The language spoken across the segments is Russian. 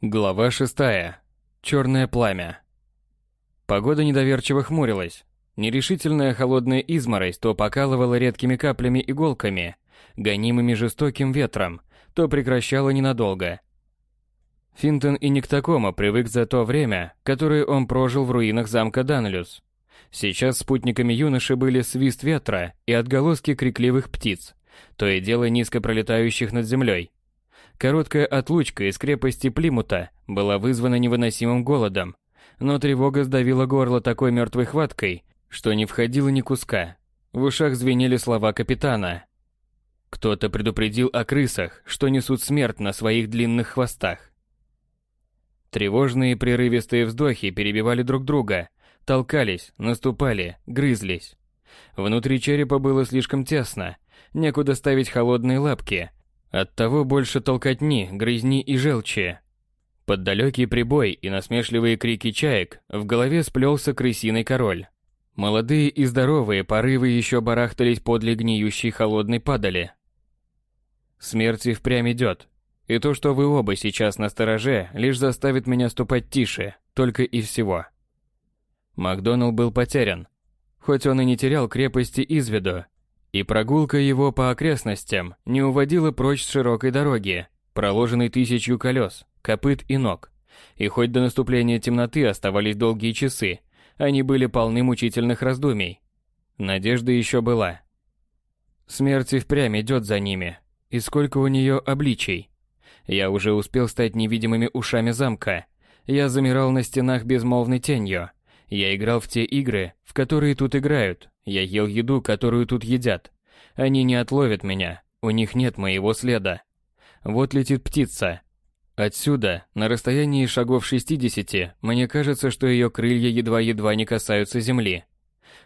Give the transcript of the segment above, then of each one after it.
Глава шестая. Черное пламя. Погода недоверчиво хмурилась. Нерешительная холодная изморозь то покалывала редкими каплями иголками, гонимыми жестоким ветром, то прекращала ненадолго. Финтон и не к такому привык за то время, которое он прожил в руинах замка Данлюс. Сейчас спутниками юноши были свист ветра и отголоски крикливых птиц, то и дело низко пролетающих над землей. Короткая отлучка из крепости Плимута была вызвана невыносимым голодом, но тревога сдавила горло такой мертвой хваткой, что не входило ни куска. В ушах звенели слова капитана. Кто-то предупредил о крысах, что несут смерть на своих длинных хвостах. Тревожные прерывистые вздохи перебивали друг друга, толкались, наступали, грызлись. Внутри черепа было слишком тесно, некуда ставить холодные лапки, Оттого больше толкотни, грызни и желчи. Под далекий прибой и насмешливые крики чаек в голове сплелся крысиный король. Молодые и здоровые порывы еще барахтались подле гниющей холодной падали. Смерть и впрямь идет. И то, что вы оба сейчас на стороже, лишь заставит меня ступать тише, только и всего. Макдоналл был потерян. Хоть он и не терял крепости из виду, и прогулка его по окрестностям не уводила прочь с широкой дороги, проложенной тысячью колес, копыт и ног. И хоть до наступления темноты оставались долгие часы, они были полны мучительных раздумий. Надежда еще была. Смерть и впрямь идет за ними. И сколько у нее обличий. Я уже успел стать невидимыми ушами замка. Я замирал на стенах безмолвной тенью. Я играл в те игры, в которые тут играют, я ел еду, которую тут едят. Они не отловят меня, у них нет моего следа. Вот летит птица. Отсюда, на расстоянии шагов 60, мне кажется, что ее крылья едва-едва не касаются земли.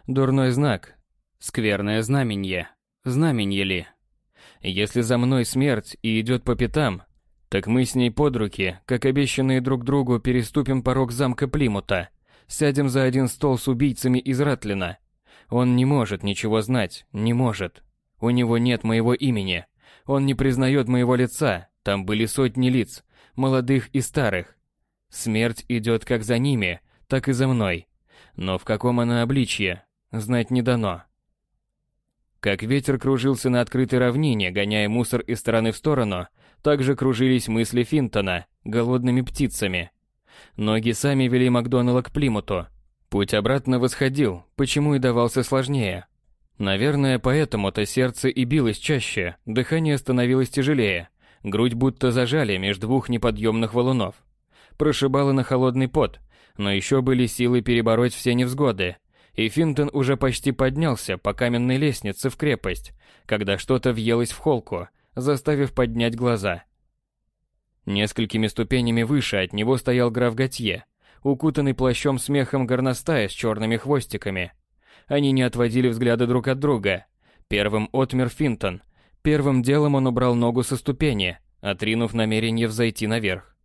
Дурной знак. Скверное знаменье. Знаменье ли? Если за мной смерть и идет по пятам, так мы с ней под руки, как обещанные друг другу, переступим порог замка Плимута, сядем за один стол с убийцами из Ратлина он не может ничего знать, не может. У него нет моего имени. Он не признает моего лица. Там были сотни лиц, молодых и старых. Смерть идет как за ними, так и за мной. Но в каком она обличье, знать не дано. Как ветер кружился на открытой равнине, гоняя мусор из стороны в сторону, так же кружились мысли Финтона, голодными птицами. Ноги сами вели Макдоналла к Плимуту, Путь обратно восходил, почему и давался сложнее. Наверное, поэтому-то сердце и билось чаще, дыхание становилось тяжелее, грудь будто зажали между двух неподъемных валунов. Прошибало на холодный пот, но еще были силы перебороть все невзгоды, и Финтон уже почти поднялся по каменной лестнице в крепость, когда что-то въелось в холку, заставив поднять глаза. Несколькими ступенями выше от него стоял граф Готье, укутанный плащом смехом горностая с черными хвостиками. Они не отводили взгляда друг от друга. Первым отмер Финтон. Первым делом он убрал ногу со ступени, отринув намерение взойти наверх.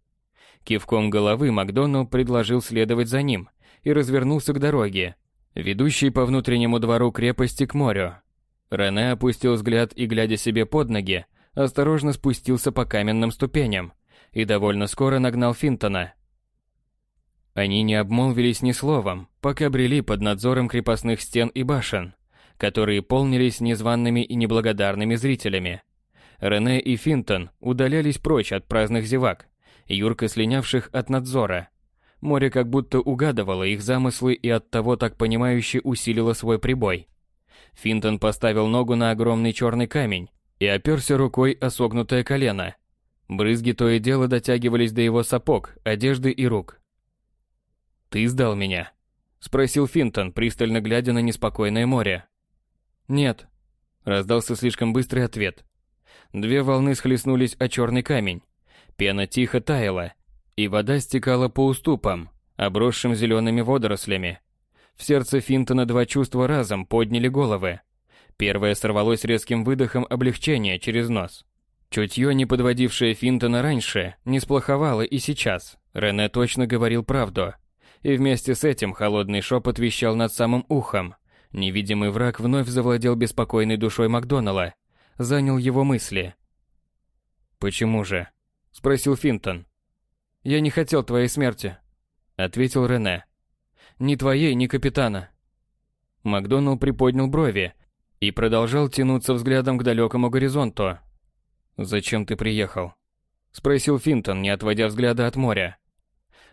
Кивком головы Макдоналл предложил следовать за ним и развернулся к дороге, ведущей по внутреннему двору крепости к морю. Рене опустил взгляд и, глядя себе под ноги, осторожно спустился по каменным ступеням и довольно скоро нагнал Финтона. Они не обмолвились ни словом, пока брели под надзором крепостных стен и башен, которые полнились незваными и неблагодарными зрителями. Рене и Финтон удалялись прочь от праздных зевак, юрко слинявших от надзора. Море как будто угадывало их замыслы и оттого так понимающе усилило свой прибой. Финтон поставил ногу на огромный черный камень и оперся рукой о согнутое колено. Брызги то и дело дотягивались до его сапог, одежды и рук. «Ты сдал меня?» — спросил Финтон, пристально глядя на неспокойное море. «Нет», — раздался слишком быстрый ответ. Две волны схлестнулись о черный камень. Пена тихо таяла, и вода стекала по уступам, обросшим зелеными водорослями. В сердце Финтона два чувства разом подняли головы. Первое сорвалось резким выдохом облегчения через нос. Чутье, не подводившее Финтона раньше, не сплоховало и сейчас. Рене точно говорил правду. И вместе с этим холодный шепот вещал над самым ухом. Невидимый враг вновь завладел беспокойной душой Макдоналла, занял его мысли. «Почему же?» – спросил Финтон. Я не хотел твоей смерти, ответил Рене. Ни твоей, ни капитана. Макдоналл приподнял брови и продолжал тянуться взглядом к далекому горизонту. «Зачем ты приехал?» — спросил Финтон, не отводя взгляда от моря.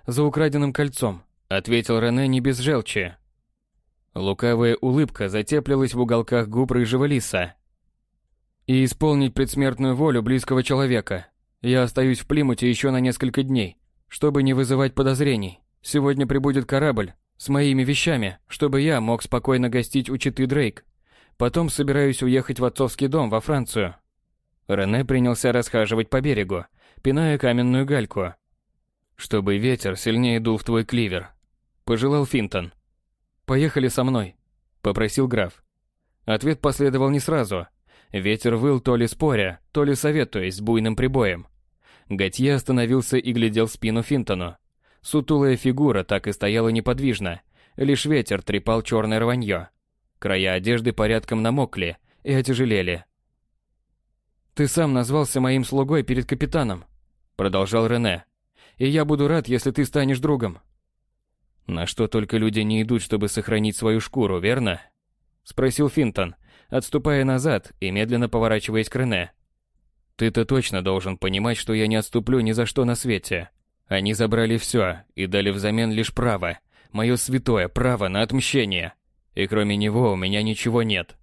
«За украденным кольцом», — ответил Рене не без желчи. Лукавая улыбка затеплилась в уголках губ рыжего лиса. «И исполнить предсмертную волю близкого человека. Я остаюсь в Плимуте еще на несколько дней, чтобы не вызывать подозрений. Сегодня прибудет корабль с моими вещами, чтобы я мог спокойно гостить у Читы Дрейк. Потом собираюсь уехать в отцовский дом во Францию». Рене принялся расхаживать по берегу, пиная каменную гальку. «Чтобы ветер сильнее дул в твой кливер», — пожелал Финтон. «Поехали со мной», — попросил граф. Ответ последовал не сразу. Ветер выл то ли споря, то ли советуясь с буйным прибоем. Готье остановился и глядел в спину Финтону. Сутулая фигура так и стояла неподвижно, лишь ветер трепал черное рванье. Края одежды порядком намокли и отяжелели. «Ты сам назвался моим слугой перед капитаном», — продолжал Рене. «И я буду рад, если ты станешь другом». На что только люди не идут, чтобы сохранить свою шкуру, верно? Спросил Финтон, отступая назад и медленно поворачиваясь к Рене. Ты-то точно должен понимать, что я не отступлю ни за что на свете. Они забрали все и дали взамен лишь право, мое святое право на отмщение. И кроме него у меня ничего нет.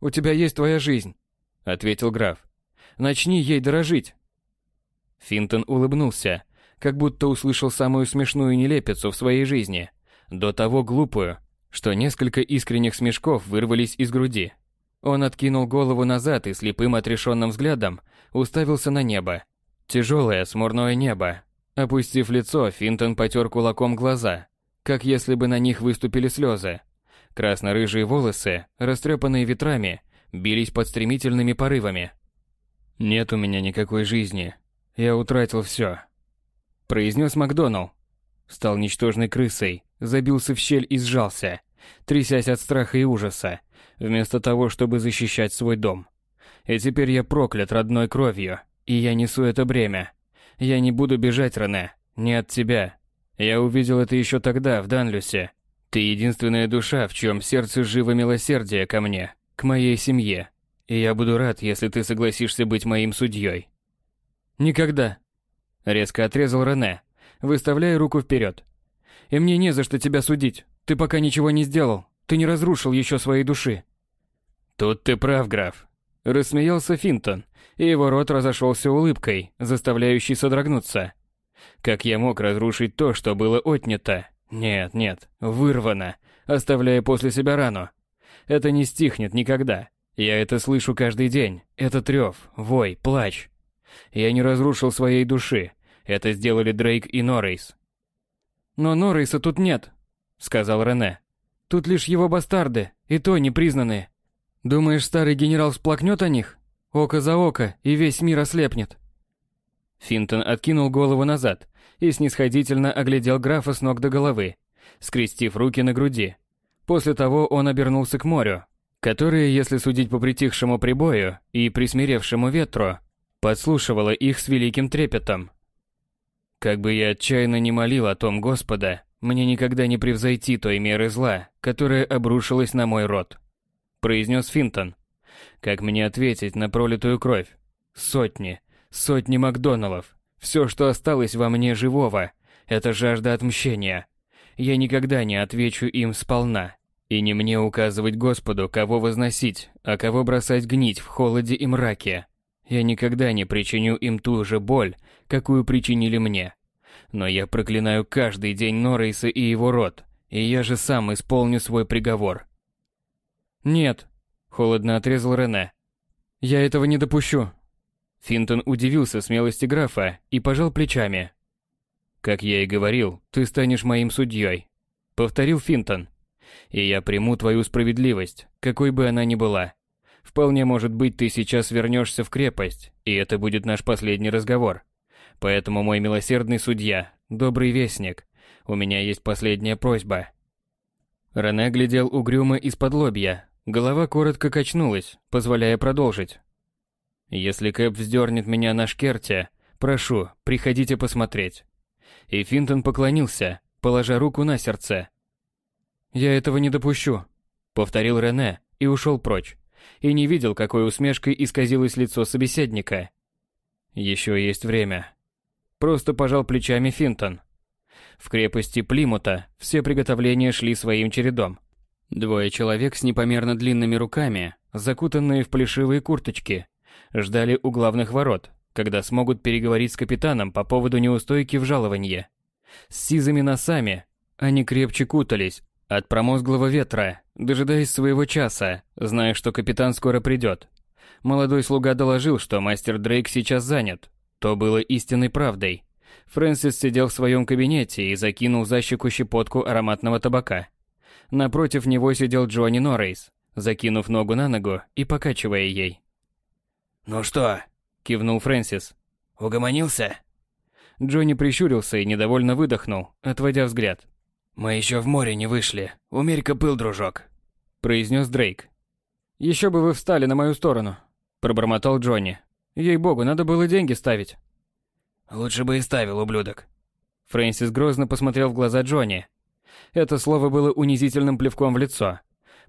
У тебя есть твоя жизнь, ответил граф. Начни ей дорожить. Финтон улыбнулся, как будто услышал самую смешную нелепицу в своей жизни, до того глупую, что несколько искренних смешков вырвались из груди. Он откинул голову назад и слепым отрешенным взглядом уставился на небо. Тяжелое смурное небо. Опустив лицо, Финтон потер кулаком глаза, как если бы на них выступили слезы. Красно-рыжие волосы, растрепанные ветрами, бились под стремительными порывами. «Нет у меня никакой жизни. Я утратил все произнес Макдоналл. Стал ничтожной крысой, забился в щель и сжался, трясясь от страха и ужаса, вместо того, чтобы защищать свой дом. И теперь я проклят родной кровью, и я несу это бремя. Я не буду бежать, Рене, не от тебя. Я увидел это еще тогда, в Данлюсе. Ты единственная душа, в чем сердце живо милосердие ко мне, к моей семье. И я буду рад, если ты согласишься быть моим судьей. Никогда, Резко отрезал Рене, выставляя руку вперед. «И мне не за что тебя судить. Ты пока ничего не сделал. Ты не разрушил еще своей души». «Тут ты прав, граф», — рассмеялся Финтон, и его рот разошелся улыбкой, заставляющей содрогнуться. «Как я мог разрушить то, что было отнято? Нет, нет, вырвано, оставляя после себя рану. Это не стихнет никогда. Я это слышу каждый день. Это трев, вой, плач. Я не разрушил своей души, это сделали Дрейк и Норрейс. «Но Норрейса тут нет», — сказал Рене. «Тут лишь его бастарды, и то непризнанные. Думаешь, старый генерал всплакнет о них? Око за око, и весь мир ослепнет». Финтон откинул голову назад и снисходительно оглядел графа с ног до головы, скрестив руки на груди. После того он обернулся к морю, которое, если судить по притихшему прибою и присмиревшему ветру, подслушивало их с великим трепетом. Как бы я отчаянно не молил о том Господа, мне никогда не превзойти той меры зла, которая обрушилась на мой род. Произнес Финтон. Как мне ответить на пролитую кровь? Сотни, сотни Макдоналлов. Все, что осталось во мне живого, это жажда отмщения. Я никогда не отвечу им сполна. И не мне указывать Господу, кого возносить, а кого бросать гнить в холоде и мраке. Я никогда не причиню им ту же боль, какую причинили мне. Но я проклинаю каждый день Норрейса и его род, и я же сам исполню свой приговор. Нет, холодно отрезал Рене. Я этого не допущу. Финтон удивился смелости графа и пожал плечами. Как я и говорил, ты станешь моим судьей, повторил Финтон. И я приму твою справедливость, какой бы она ни была. Вполне может быть, ты сейчас вернешься в крепость, и это будет наш последний разговор. Поэтому, мой милосердный судья, добрый вестник, у меня есть последняя просьба. Рене глядел угрюмо из-под лобья. Голова коротко качнулась, позволяя продолжить. Если Кэп вздернет меня на шкерте, прошу, приходите посмотреть. И Финтон поклонился, положа руку на сердце. «Я этого не допущу», — повторил Рене и ушел прочь. И не видел, какой усмешкой исказилось лицо собеседника. «Еще есть время». Просто пожал плечами Финтон. В крепости Плимута все приготовления шли своим чередом. Двое человек с непомерно длинными руками, закутанные в плешивые курточки, ждали у главных ворот, когда смогут переговорить с капитаном по поводу неустойки в жалованье. С сизыми носами они крепче кутались от промозглого ветра, дожидаясь своего часа, зная, что капитан скоро придет. Молодой слуга доложил, что мастер Дрейк сейчас занят. То было истинной правдой. Фрэнсис сидел в своем кабинете и закинул за щеку щепотку ароматного табака. Напротив него сидел Джонни Норрейс, закинув ногу на ногу и покачивая ей. «Ну что?» – кивнул Фрэнсис. «Угомонился?» Джонни прищурился и недовольно выдохнул, отводя взгляд. «Мы еще в море не вышли. Умерь-ка пыл, дружок», – произнес Дрейк. «Еще бы вы встали на мою сторону», – пробормотал Джонни. «Ей-богу, надо было деньги ставить». «Лучше бы и ставил, ублюдок». Фрэнсис грозно посмотрел в глаза Джонни. Это слово было унизительным плевком в лицо.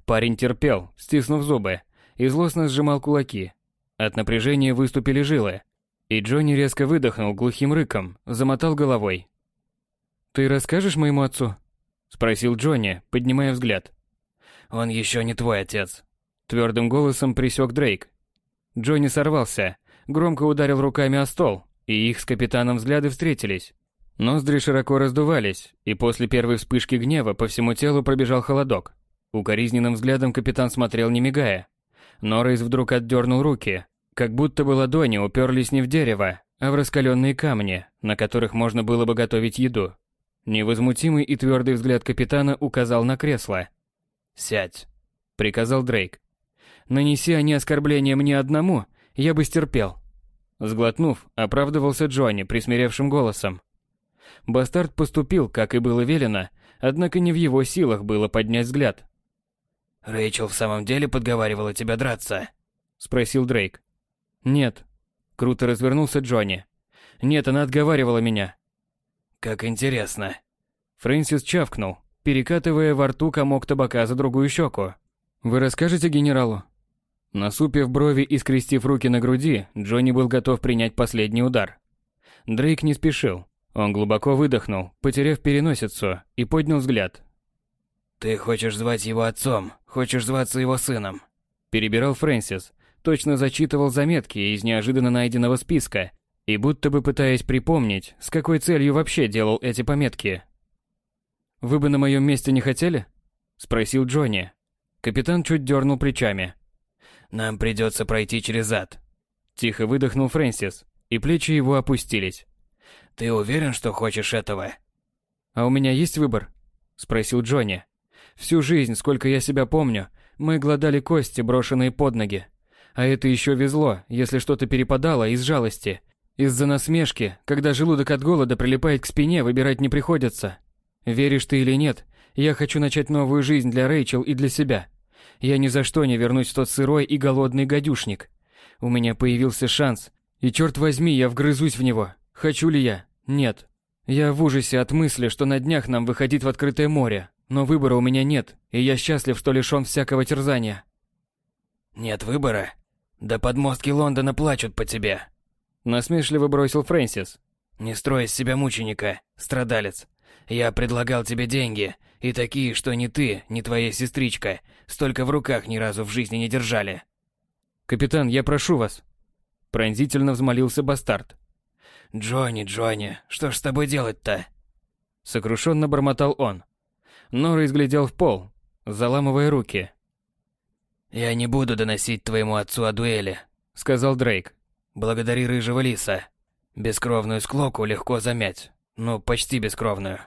Парень терпел, стиснув зубы, и злостно сжимал кулаки. От напряжения выступили жилы, и Джонни резко выдохнул глухим рыком, замотал головой. «Ты расскажешь моему отцу?» – спросил Джонни, поднимая взгляд. «Он еще не твой отец», – твердым голосом присек Дрейк. Джонни сорвался, громко ударил руками о стол, и их с капитаном взгляды встретились. Ноздри широко раздувались, и после первой вспышки гнева по всему телу пробежал холодок. Укоризненным взглядом капитан смотрел не мигая. Норрейс вдруг отдернул руки, как будто бы ладони уперлись не в дерево, а в раскаленные камни, на которых можно было бы готовить еду. Невозмутимый и твердый взгляд капитана указал на кресло. «Сядь», — приказал Дрейк. «Нанеси они оскорбление мне одному, я бы стерпел». Сглотнув, оправдывался Джонни присмиревшим голосом. Бастард поступил, как и было велено, однако не в его силах было поднять взгляд. «Рэйчел в самом деле подговаривала тебя драться?» – спросил Дрейк. «Нет». Круто развернулся Джонни. «Нет, она отговаривала меня». «Как интересно». Фрэнсис чавкнул, перекатывая во рту комок табака за другую щеку. «Вы расскажете генералу?» Насупив брови и скрестив руки на груди, Джонни был готов принять последний удар. Дрейк не спешил. Он глубоко выдохнул, потеряв переносицу, и поднял взгляд. «Ты хочешь звать его отцом, хочешь зваться его сыном?» Перебирал Фрэнсис, точно зачитывал заметки из неожиданно найденного списка и будто бы пытаясь припомнить, с какой целью вообще делал эти пометки. «Вы бы на моем месте не хотели?» – спросил Джонни. Капитан чуть дернул плечами. «Нам придется пройти через ад». Тихо выдохнул Фрэнсис, и плечи его опустились. Ты уверен, что хочешь этого? А у меня есть выбор? Спросил Джонни. Всю жизнь, сколько я себя помню, мы гладали кости, брошенные под ноги. А это еще везло, если что-то перепадало из жалости. Из-за насмешки, когда желудок от голода прилипает к спине, выбирать не приходится. Веришь ты или нет, я хочу начать новую жизнь для Рэйчел и для себя. Я ни за что не вернусь в тот сырой и голодный гадюшник. У меня появился шанс, и черт возьми, я вгрызусь в него. Хочу ли я? Нет. Я в ужасе от мысли, что на днях нам выходить в открытое море, но выбора у меня нет, и я счастлив, что лишён всякого терзания. Нет выбора? Да подмостки Лондона плачут по тебе. Насмешливо бросил Фрэнсис. Не строй из себя мученика, страдалец. Я предлагал тебе деньги, и такие, что ни ты, ни твоя сестричка столько в руках ни разу в жизни не держали. Капитан, я прошу вас. Пронзительно взмолился бастард. «Джонни, Джонни, что ж с тобой делать-то?» Сокрушенно бормотал он. Нора изглядел в пол, заламывая руки. «Я не буду доносить твоему отцу о дуэли», — сказал Дрейк. «Благодари рыжего лиса. Бескровную склоку легко замять. Ну, почти бескровную».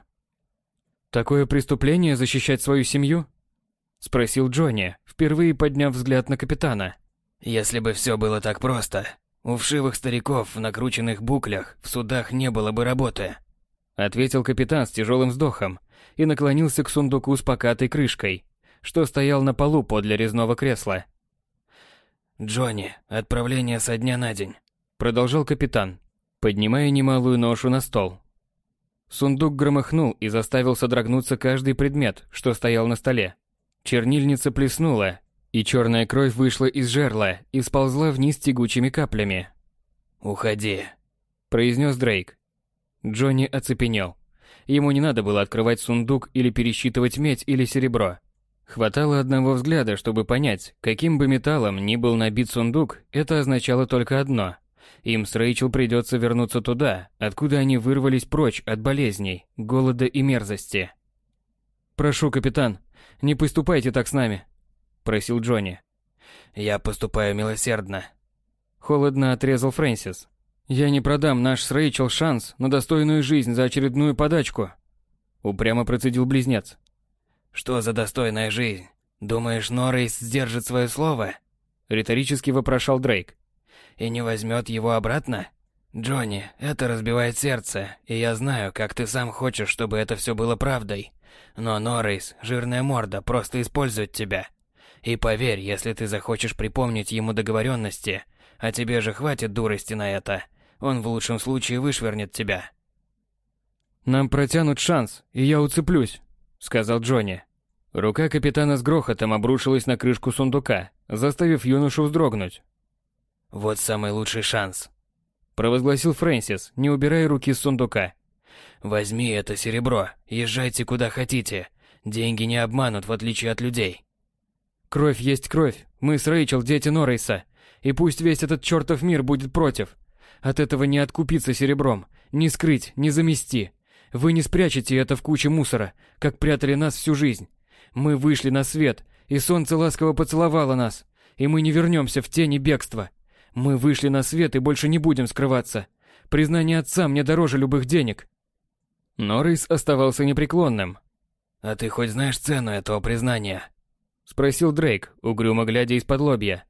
«Такое преступление защищать свою семью?» — спросил Джонни, впервые подняв взгляд на капитана. «Если бы все было так просто, у вшивых стариков в накрученных буклях в судах не было бы работы. Ответил капитан с тяжелым вздохом и наклонился к сундуку с покатой крышкой, что стоял на полу подле резного кресла. «Джонни, отправление со дня на день», — продолжал капитан, поднимая немалую ношу на стол. Сундук громыхнул и заставил содрогнуться каждый предмет, что стоял на столе. Чернильница плеснула, и черная кровь вышла из жерла и сползла вниз тягучими каплями. «Уходи», – произнес Дрейк. Джонни оцепенел. Ему не надо было открывать сундук или пересчитывать медь или серебро. Хватало одного взгляда, чтобы понять, каким бы металлом ни был набит сундук, это означало только одно – им с Рэйчел придется вернуться туда, откуда они вырвались прочь от болезней, голода и мерзости. «Прошу, капитан, не поступайте так с нами», – просил Джонни. «Я поступаю милосердно», – холодно отрезал Фрэнсис. «Я не продам наш с Рэйчел шанс на достойную жизнь за очередную подачку», – упрямо процедил близнец. «Что за достойная жизнь? Думаешь, Норрейс сдержит свое слово?» – риторически вопрошал Дрейк и не возьмет его обратно? Джонни, это разбивает сердце, и я знаю, как ты сам хочешь, чтобы это все было правдой. Но Норрейс, жирная морда, просто использует тебя. И поверь, если ты захочешь припомнить ему договоренности, а тебе же хватит дурости на это, он в лучшем случае вышвырнет тебя. «Нам протянут шанс, и я уцеплюсь», — сказал Джонни. Рука капитана с грохотом обрушилась на крышку сундука, заставив юношу вздрогнуть. Вот самый лучший шанс. Провозгласил Фрэнсис, не убирая руки с сундука. Возьми это серебро, езжайте куда хотите. Деньги не обманут, в отличие от людей. Кровь есть кровь. Мы с Рэйчел дети Норрейса. И пусть весь этот чертов мир будет против. От этого не откупиться серебром, не скрыть, не замести. Вы не спрячете это в куче мусора, как прятали нас всю жизнь. Мы вышли на свет, и солнце ласково поцеловало нас, и мы не вернемся в тени бегства. Мы вышли на свет и больше не будем скрываться. Признание отца мне дороже любых денег. Норрис оставался непреклонным. «А ты хоть знаешь цену этого признания?» Спросил Дрейк, угрюмо глядя из-под лобья.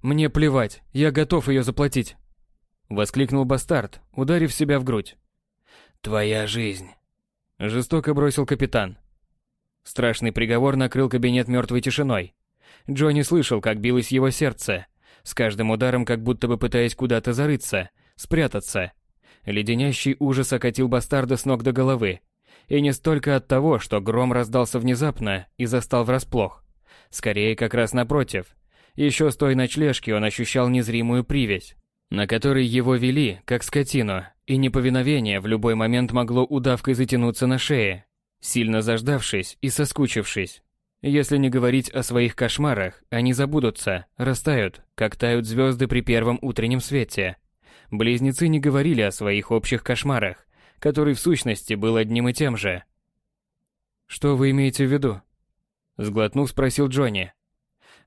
«Мне плевать, я готов ее заплатить!» Воскликнул бастард, ударив себя в грудь. «Твоя жизнь!» Жестоко бросил капитан. Страшный приговор накрыл кабинет мертвой тишиной. Джонни слышал, как билось его сердце, с каждым ударом как будто бы пытаясь куда-то зарыться, спрятаться. Леденящий ужас окатил бастарда с ног до головы. И не столько от того, что гром раздался внезапно и застал врасплох. Скорее, как раз напротив. Еще с той ночлежки он ощущал незримую привязь, на которой его вели, как скотину, и неповиновение в любой момент могло удавкой затянуться на шее, сильно заждавшись и соскучившись. Если не говорить о своих кошмарах, они забудутся, растают, как тают звезды при первом утреннем свете. Близнецы не говорили о своих общих кошмарах, который в сущности был одним и тем же. «Что вы имеете в виду?» Сглотнув, спросил Джонни.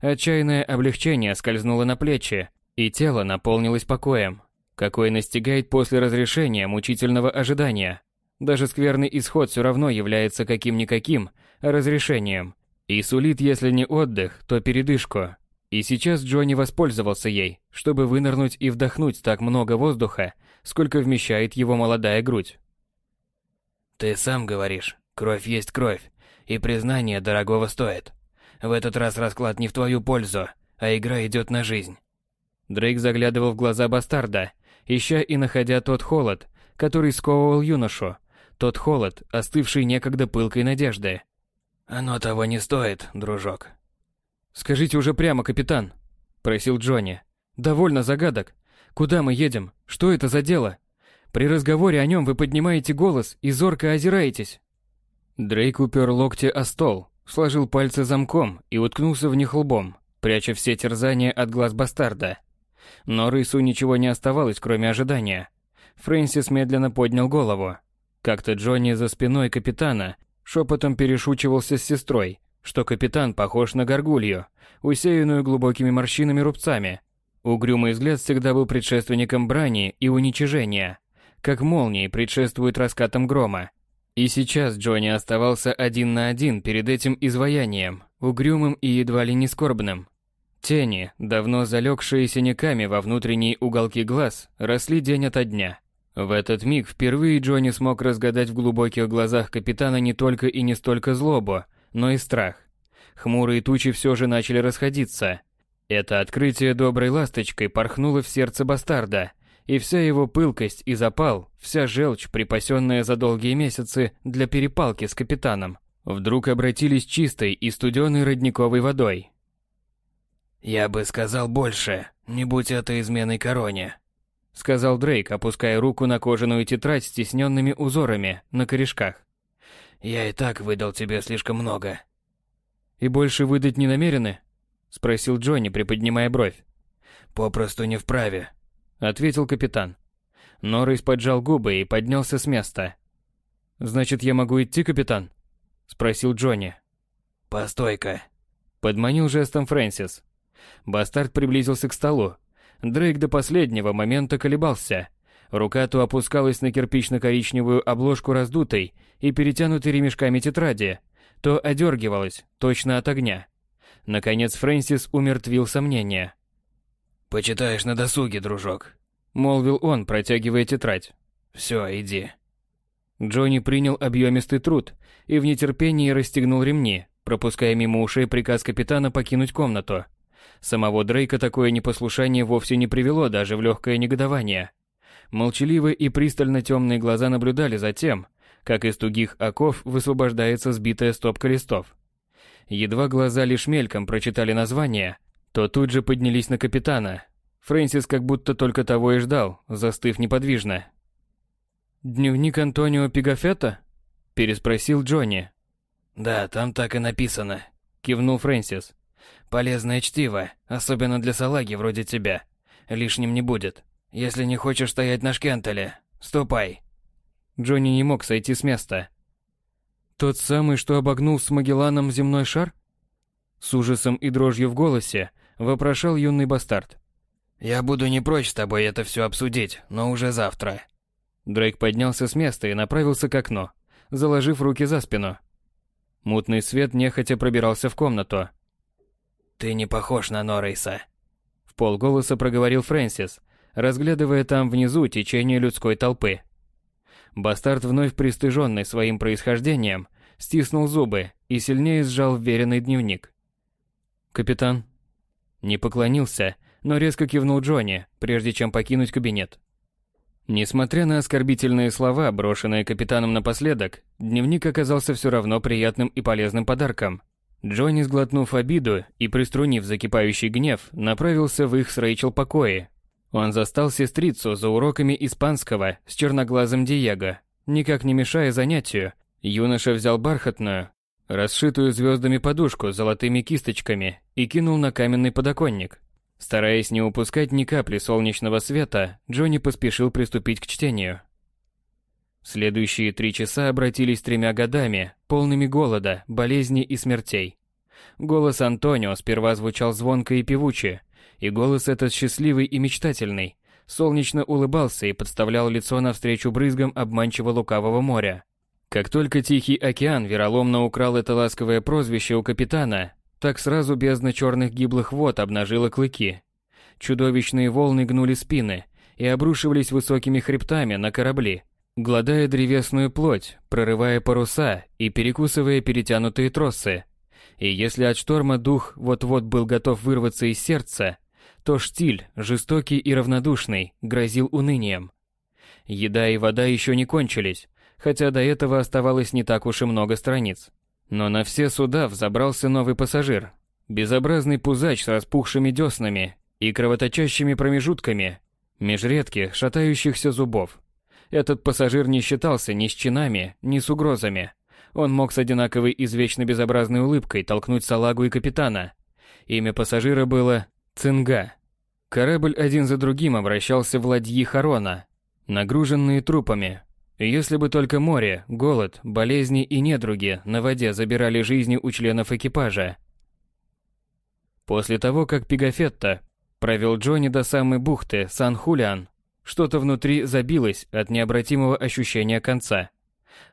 Отчаянное облегчение скользнуло на плечи, и тело наполнилось покоем, какой настигает после разрешения мучительного ожидания. Даже скверный исход все равно является каким-никаким разрешением, и сулит, если не отдых, то передышку. И сейчас Джонни воспользовался ей, чтобы вынырнуть и вдохнуть так много воздуха, сколько вмещает его молодая грудь. «Ты сам говоришь, кровь есть кровь, и признание дорогого стоит. В этот раз расклад не в твою пользу, а игра идет на жизнь». Дрейк заглядывал в глаза бастарда, ища и находя тот холод, который сковывал юношу, тот холод, остывший некогда пылкой надежды. Оно того не стоит, дружок. Скажите уже прямо, капитан, просил Джонни. Довольно загадок. Куда мы едем? Что это за дело? При разговоре о нем вы поднимаете голос и зорко озираетесь. Дрейк упер локти о стол, сложил пальцы замком и уткнулся в них лбом, пряча все терзания от глаз бастарда. Но Рысу ничего не оставалось, кроме ожидания. Фрэнсис медленно поднял голову. Как-то Джонни за спиной капитана Шепотом перешучивался с сестрой, что капитан похож на горгулью, усеянную глубокими морщинами-рубцами. Угрюмый взгляд всегда был предшественником брани и уничижения, как молнии предшествуют раскатам грома. И сейчас Джонни оставался один на один перед этим изваянием, угрюмым и едва ли не скорбным. Тени, давно залегшие синяками во внутренние уголки глаз, росли день ото дня. В этот миг впервые Джонни смог разгадать в глубоких глазах капитана не только и не столько злобу, но и страх. Хмурые тучи все же начали расходиться. Это открытие доброй ласточкой порхнуло в сердце бастарда, И вся его пылкость и запал, вся желчь, припасенная за долгие месяцы для перепалки с капитаном, вдруг обратились чистой и студеной родниковой водой. «Я бы сказал больше, не будь это изменой короне», — сказал Дрейк, опуская руку на кожаную тетрадь с тисненными узорами на корешках. «Я и так выдал тебе слишком много». «И больше выдать не намерены?» — спросил Джонни, приподнимая бровь. «Попросту не вправе», — ответил капитан. Норрис поджал губы и поднялся с места. «Значит, я могу идти, капитан?» — спросил Джонни. «Постой-ка», — подманил жестом Фрэнсис. Бастард приблизился к столу. Дрейк до последнего момента колебался. Рука то опускалась на кирпично-коричневую обложку раздутой и перетянутой ремешками тетради, то одергивалась, точно от огня. Наконец Фрэнсис умертвил сомнения. «Почитаешь на досуге, дружок», — молвил он, протягивая тетрадь. «Все, иди». Джонни принял объемистый труд и в нетерпении расстегнул ремни, пропуская мимо ушей приказ капитана покинуть комнату. Самого Дрейка такое непослушание вовсе не привело даже в легкое негодование. Молчаливые и пристально темные глаза наблюдали за тем, как из тугих оков высвобождается сбитая стопка листов. Едва глаза лишь мельком прочитали название, то тут же поднялись на капитана. Фрэнсис как будто только того и ждал, застыв неподвижно. «Дневник Антонио Пигафетта?» – переспросил Джонни. «Да, там так и написано», – кивнул Фрэнсис. Полезное чтиво, особенно для салаги вроде тебя. Лишним не будет. Если не хочешь стоять на шкентеле, ступай. Джонни не мог сойти с места. Тот самый, что обогнул с Магелланом земной шар? С ужасом и дрожью в голосе вопрошал юный бастард. «Я буду не прочь с тобой это все обсудить, но уже завтра». Дрейк поднялся с места и направился к окну, заложив руки за спину. Мутный свет нехотя пробирался в комнату. «Ты не похож на Норрейса», — в полголоса проговорил Фрэнсис, разглядывая там внизу течение людской толпы. Бастард, вновь пристыженный своим происхождением, стиснул зубы и сильнее сжал вверенный дневник. «Капитан?» Не поклонился, но резко кивнул Джонни, прежде чем покинуть кабинет. Несмотря на оскорбительные слова, брошенные капитаном напоследок, дневник оказался все равно приятным и полезным подарком. Джонни, сглотнув обиду и приструнив закипающий гнев, направился в их с Рэйчел покои. Он застал сестрицу за уроками испанского с черноглазым Диего. Никак не мешая занятию, юноша взял бархатную, расшитую звездами подушку с золотыми кисточками и кинул на каменный подоконник. Стараясь не упускать ни капли солнечного света, Джонни поспешил приступить к чтению. Следующие три часа обратились тремя годами, полными голода, болезней и смертей. Голос Антонио сперва звучал звонко и певуче, и голос этот счастливый и мечтательный, солнечно улыбался и подставлял лицо навстречу брызгам обманчиво лукавого моря. Как только Тихий океан вероломно украл это ласковое прозвище у капитана, так сразу бездна черных гиблых вод обнажила клыки. Чудовищные волны гнули спины и обрушивались высокими хребтами на корабли, гладая древесную плоть, прорывая паруса и перекусывая перетянутые тросы. И если от шторма дух вот-вот был готов вырваться из сердца, то штиль, жестокий и равнодушный, грозил унынием. Еда и вода еще не кончились, хотя до этого оставалось не так уж и много страниц. Но на все суда взобрался новый пассажир. Безобразный пузач с распухшими деснами и кровоточащими промежутками, меж редких, шатающихся зубов. Этот пассажир не считался ни с чинами, ни с угрозами. Он мог с одинаковой извечно безобразной улыбкой толкнуть салагу и капитана. Имя пассажира было Цинга. Корабль один за другим обращался в ладьи Харона, нагруженные трупами. Если бы только море, голод, болезни и недруги на воде забирали жизни у членов экипажа. После того, как Пигафетта провел Джонни до самой бухты Сан-Хулиан, что-то внутри забилось от необратимого ощущения конца.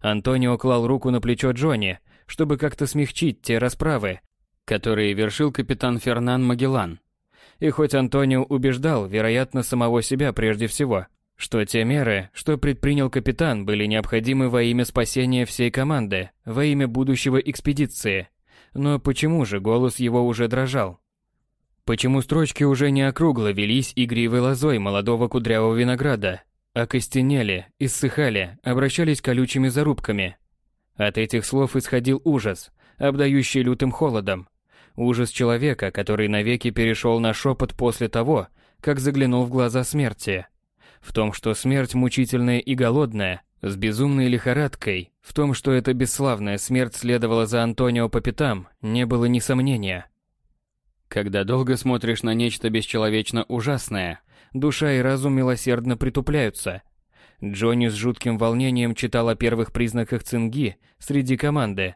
Антонио клал руку на плечо Джонни, чтобы как-то смягчить те расправы, которые вершил капитан Фернан Магеллан. И хоть Антонио убеждал, вероятно, самого себя прежде всего, что те меры, что предпринял капитан, были необходимы во имя спасения всей команды, во имя будущего экспедиции. Но почему же голос его уже дрожал? Почему строчки уже не округло велись игривой лозой молодого кудрявого винограда, а костенели, иссыхали, обращались колючими зарубками. От этих слов исходил ужас, обдающий лютым холодом. Ужас человека, который навеки перешел на шепот после того, как заглянул в глаза смерти. В том, что смерть мучительная и голодная, с безумной лихорадкой, в том, что эта бесславная смерть следовала за Антонио по пятам, не было ни сомнения. Когда долго смотришь на нечто бесчеловечно ужасное, душа и разум милосердно притупляются. Джонни с жутким волнением читал о первых признаках цинги среди команды.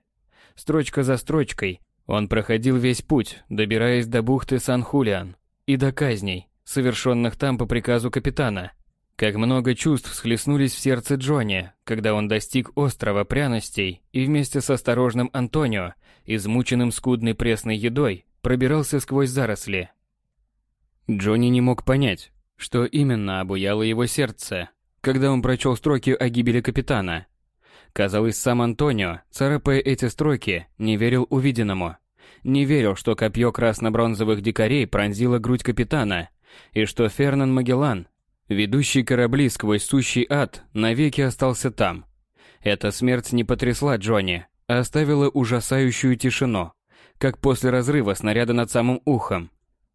Строчка за строчкой он проходил весь путь, добираясь до бухты Сан-Хулиан и до казней, совершенных там по приказу капитана. Как много чувств схлестнулись в сердце Джонни, когда он достиг острова пряностей и вместе с осторожным Антонио, измученным скудной пресной едой, пробирался сквозь заросли. Джонни не мог понять, что именно обуяло его сердце, когда он прочел строки о гибели капитана. Казалось, сам Антонио, царапая эти строки, не верил увиденному. Не верил, что копье красно-бронзовых дикарей пронзило грудь капитана, и что Фернан Магеллан, ведущий корабли сквозь сущий ад, навеки остался там. Эта смерть не потрясла Джонни, а оставила ужасающую тишину как после разрыва снаряда над самым ухом.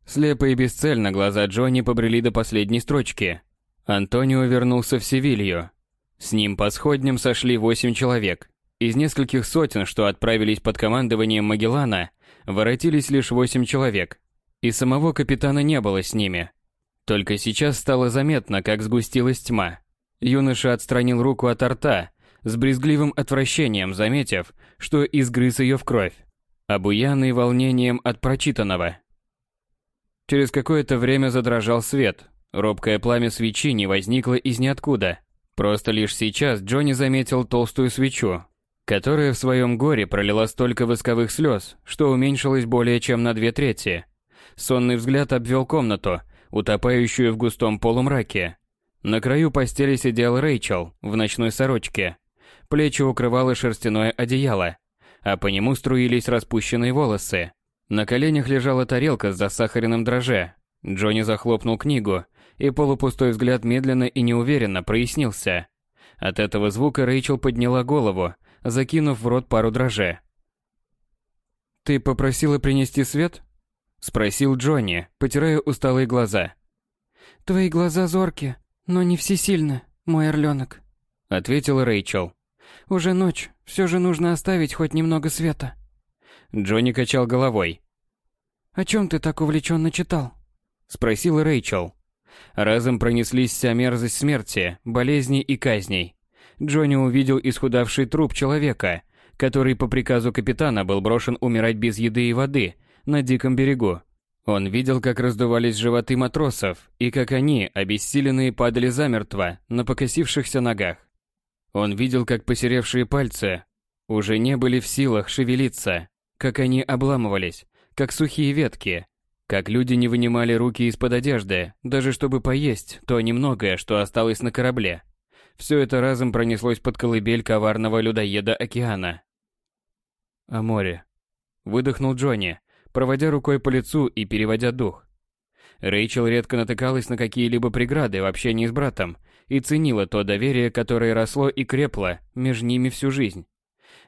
Слепо и бесцельно глаза Джонни побрели до последней строчки. Антонио вернулся в Севилью. С ним по сходням сошли восемь человек. Из нескольких сотен, что отправились под командованием Магеллана, воротились лишь восемь человек. И самого капитана не было с ними. Только сейчас стало заметно, как сгустилась тьма. Юноша отстранил руку от рта, с брезгливым отвращением заметив, что изгрыз ее в кровь обуянный волнением от прочитанного. Через какое-то время задрожал свет. Робкое пламя свечи не возникло из ниоткуда. Просто лишь сейчас Джонни заметил толстую свечу, которая в своем горе пролила столько восковых слез, что уменьшилась более чем на две трети. Сонный взгляд обвел комнату, утопающую в густом полумраке. На краю постели сидел Рэйчел в ночной сорочке. Плечи укрывало шерстяное одеяло а по нему струились распущенные волосы. На коленях лежала тарелка с засахаренным дрожже. Джонни захлопнул книгу, и полупустой взгляд медленно и неуверенно прояснился. От этого звука Рэйчел подняла голову, закинув в рот пару дрожже. «Ты попросила принести свет?» — спросил Джонни, потирая усталые глаза. «Твои глаза зорки, но не всесильны, мой орленок», — ответила Рэйчел. Уже ночь, все же нужно оставить хоть немного света. Джонни качал головой. «О чем ты так увлеченно читал?» Спросила Рэйчел. Разом пронеслись вся мерзость смерти, болезней и казней. Джонни увидел исхудавший труп человека, который по приказу капитана был брошен умирать без еды и воды на диком берегу. Он видел, как раздувались животы матросов, и как они, обессиленные, падали замертво на покосившихся ногах. Он видел, как посеревшие пальцы уже не были в силах шевелиться, как они обламывались, как сухие ветки, как люди не вынимали руки из-под одежды, даже чтобы поесть то немногое, что осталось на корабле. Все это разом пронеслось под колыбель коварного людоеда океана. «О море», — выдохнул Джонни, проводя рукой по лицу и переводя дух. Рэйчел редко натыкалась на какие-либо преграды в общении с братом и ценила то доверие, которое росло и крепло между ними всю жизнь.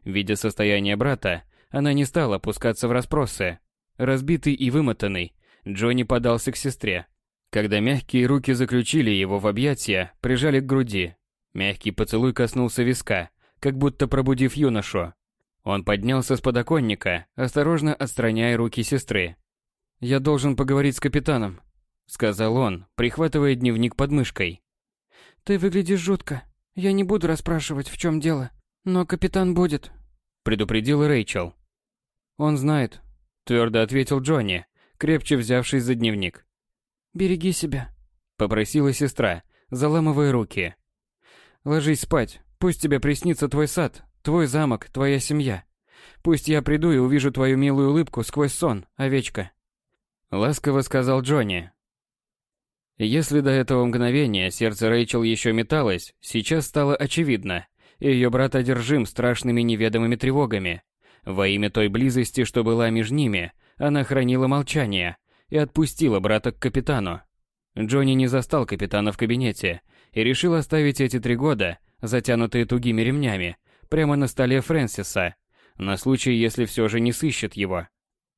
Видя состояние брата, она не стала пускаться в расспросы. Разбитый и вымотанный, Джонни подался к сестре. Когда мягкие руки заключили его в объятия, прижали к груди. Мягкий поцелуй коснулся виска, как будто пробудив юношу. Он поднялся с подоконника, осторожно отстраняя руки сестры. «Я должен поговорить с капитаном», — сказал он, прихватывая дневник под мышкой. «Ты выглядишь жутко. Я не буду расспрашивать, в чем дело. Но капитан будет», — предупредил Рэйчел. «Он знает», — твердо ответил Джонни, крепче взявшись за дневник. «Береги себя», — попросила сестра, заламывая руки. «Ложись спать. Пусть тебе приснится твой сад, твой замок, твоя семья. Пусть я приду и увижу твою милую улыбку сквозь сон, овечка». Ласково сказал Джонни, если до этого мгновения сердце Рэйчел еще металось, сейчас стало очевидно. Ее брат одержим страшными неведомыми тревогами. Во имя той близости, что была между ними, она хранила молчание, и отпустила брата к капитану. Джонни не застал капитана в кабинете и решил оставить эти три года, затянутые тугими ремнями, прямо на столе Фрэнсиса, на случай, если все же не сыщет его.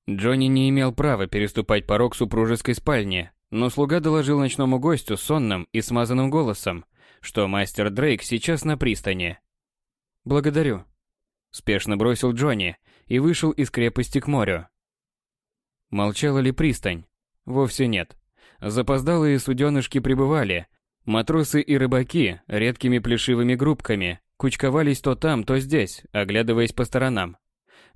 Джонни не имел права переступать порог супружеской спальни, но слуга доложил ночному гостю сонным и смазанным голосом, что мастер Дрейк сейчас на пристани. «Благодарю», – спешно бросил Джонни и вышел из крепости к морю. Молчала ли пристань? Вовсе нет. Запоздалые суденышки прибывали. Матросы и рыбаки редкими плешивыми группками кучковались то там, то здесь, оглядываясь по сторонам.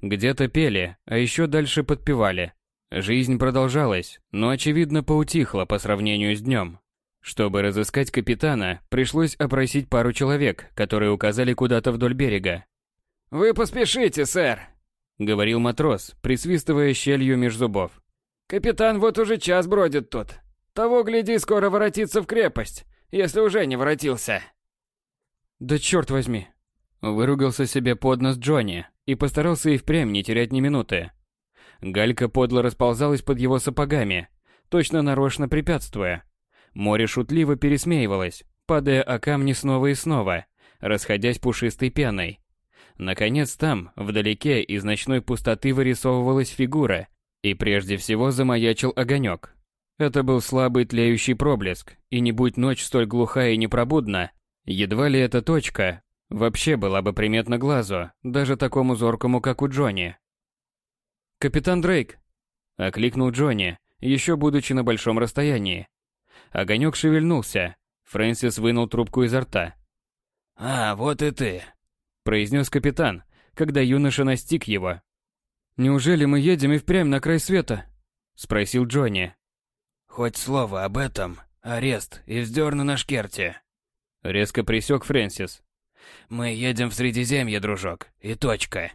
Где-то пели, а еще дальше подпевали. Жизнь продолжалась, но очевидно поутихла по сравнению с днем. Чтобы разыскать капитана, пришлось опросить пару человек, которые указали куда-то вдоль берега. «Вы поспешите, сэр!» — говорил матрос, присвистывая щелью меж зубов. «Капитан вот уже час бродит тут. Того, гляди, скоро воротится в крепость, если уже не воротился». «Да черт возьми!» Выругался себе под нос Джонни и постарался и впрямь не терять ни минуты. Галька подло расползалась под его сапогами, точно нарочно препятствуя. Море шутливо пересмеивалось, падая о камни снова и снова, расходясь пушистой пеной. Наконец там, вдалеке, из ночной пустоты вырисовывалась фигура, и прежде всего замаячил огонек. Это был слабый тлеющий проблеск, и не будь ночь столь глухая и непробудна, едва ли эта точка вообще была бы приметна глазу, даже такому зоркому, как у Джонни. «Капитан Дрейк!» – окликнул Джонни, еще будучи на большом расстоянии. Огонек шевельнулся. Фрэнсис вынул трубку изо рта. «А, вот и ты», — произнес капитан, когда юноша настиг его. «Неужели мы едем и впрямь на край света?» — спросил Джонни. «Хоть слово об этом, арест и вздерну на шкерте», — резко присек Фрэнсис. «Мы едем в Средиземье, дружок, и точка».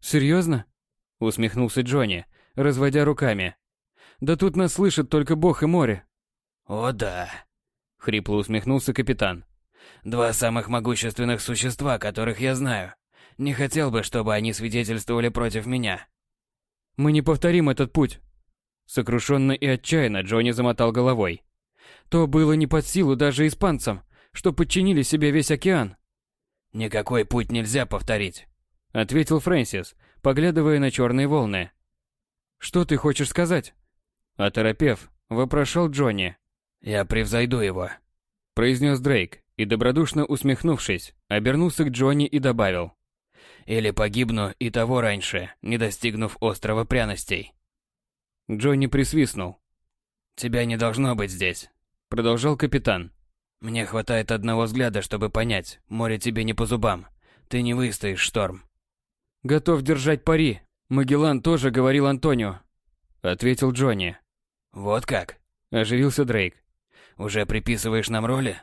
«Серьезно?» — усмехнулся Джонни, разводя руками. «Да тут нас слышит только Бог и море». «О да», — хрипло усмехнулся капитан. «Два самых могущественных существа, которых я знаю. Не хотел бы, чтобы они свидетельствовали против меня». «Мы не повторим этот путь». Сокрушенно и отчаянно Джонни замотал головой. «То было не под силу даже испанцам, что подчинили себе весь океан». «Никакой путь нельзя повторить», — ответил Фрэнсис, поглядывая на черные волны. «Что ты хочешь сказать?» Оторопев, вопрошал Джонни. «Я превзойду его», — произнес Дрейк, и, добродушно усмехнувшись, обернулся к Джонни и добавил. «Или погибну и того раньше, не достигнув острова пряностей». Джонни присвистнул. «Тебя не должно быть здесь», — продолжал капитан. «Мне хватает одного взгляда, чтобы понять, море тебе не по зубам. Ты не выстоишь шторм». «Готов держать пари. Магеллан тоже говорил Антонио», — ответил Джонни. «Вот как?» — оживился Дрейк. Уже приписываешь нам роли?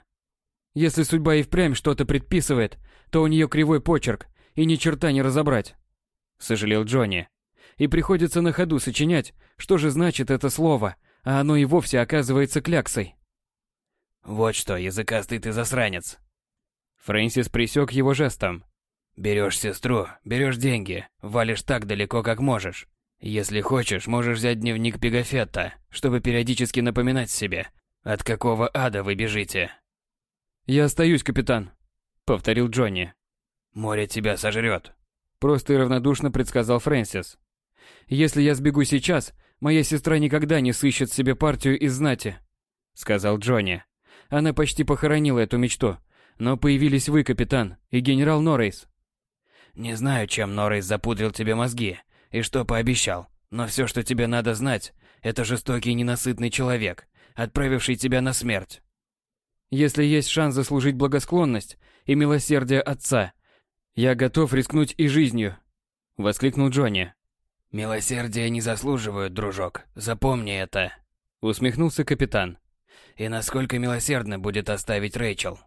Если судьба и впрямь что-то предписывает, то у нее кривой почерк, и ни черта не разобрать. Сожалел Джонни. И приходится на ходу сочинять, что же значит это слово, а оно и вовсе оказывается кляксой. Вот что, языкастый ты засранец. Фрэнсис присек его жестом. Берешь сестру, берешь деньги, валишь так далеко, как можешь. Если хочешь, можешь взять дневник Пегафетта, чтобы периодически напоминать себе, от какого ада вы бежите? Я остаюсь, капитан, повторил Джонни. Море тебя сожрет. Просто и равнодушно предсказал Фрэнсис. Если я сбегу сейчас, моя сестра никогда не сыщет себе партию из знати, сказал Джонни. Она почти похоронила эту мечту, но появились вы, капитан, и генерал Норрейс. Не знаю, чем Норрейс запудрил тебе мозги и что пообещал, но все, что тебе надо знать, это жестокий ненасытный человек, отправивший тебя на смерть. Если есть шанс заслужить благосклонность и милосердие отца, я готов рискнуть и жизнью, воскликнул Джонни. Милосердия не заслуживают, дружок. Запомни это, усмехнулся капитан. И насколько милосердно будет оставить Рэйчел.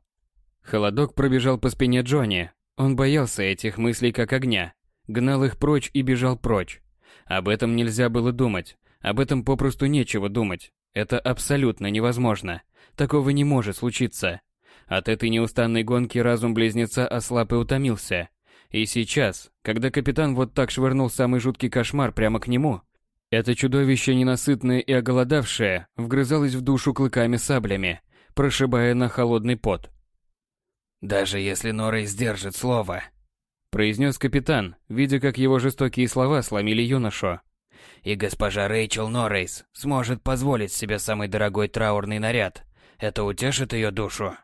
Холодок пробежал по спине Джонни. Он боялся этих мыслей как огня, гнал их прочь и бежал прочь. Об этом нельзя было думать, об этом попросту нечего думать. Это абсолютно невозможно. Такого не может случиться. От этой неустанной гонки разум близнеца ослаб и утомился. И сейчас, когда капитан вот так швырнул самый жуткий кошмар прямо к нему, Это чудовище, ненасытное и оголодавшее, вгрызалось в душу клыками-саблями, прошибая на холодный пот. «Даже если Нора сдержит слово», — произнес капитан, видя, как его жестокие слова сломили юношу. «И госпожа Рэйчел Норрейс сможет позволить себе самый дорогой траурный наряд. Это утешит ее душу».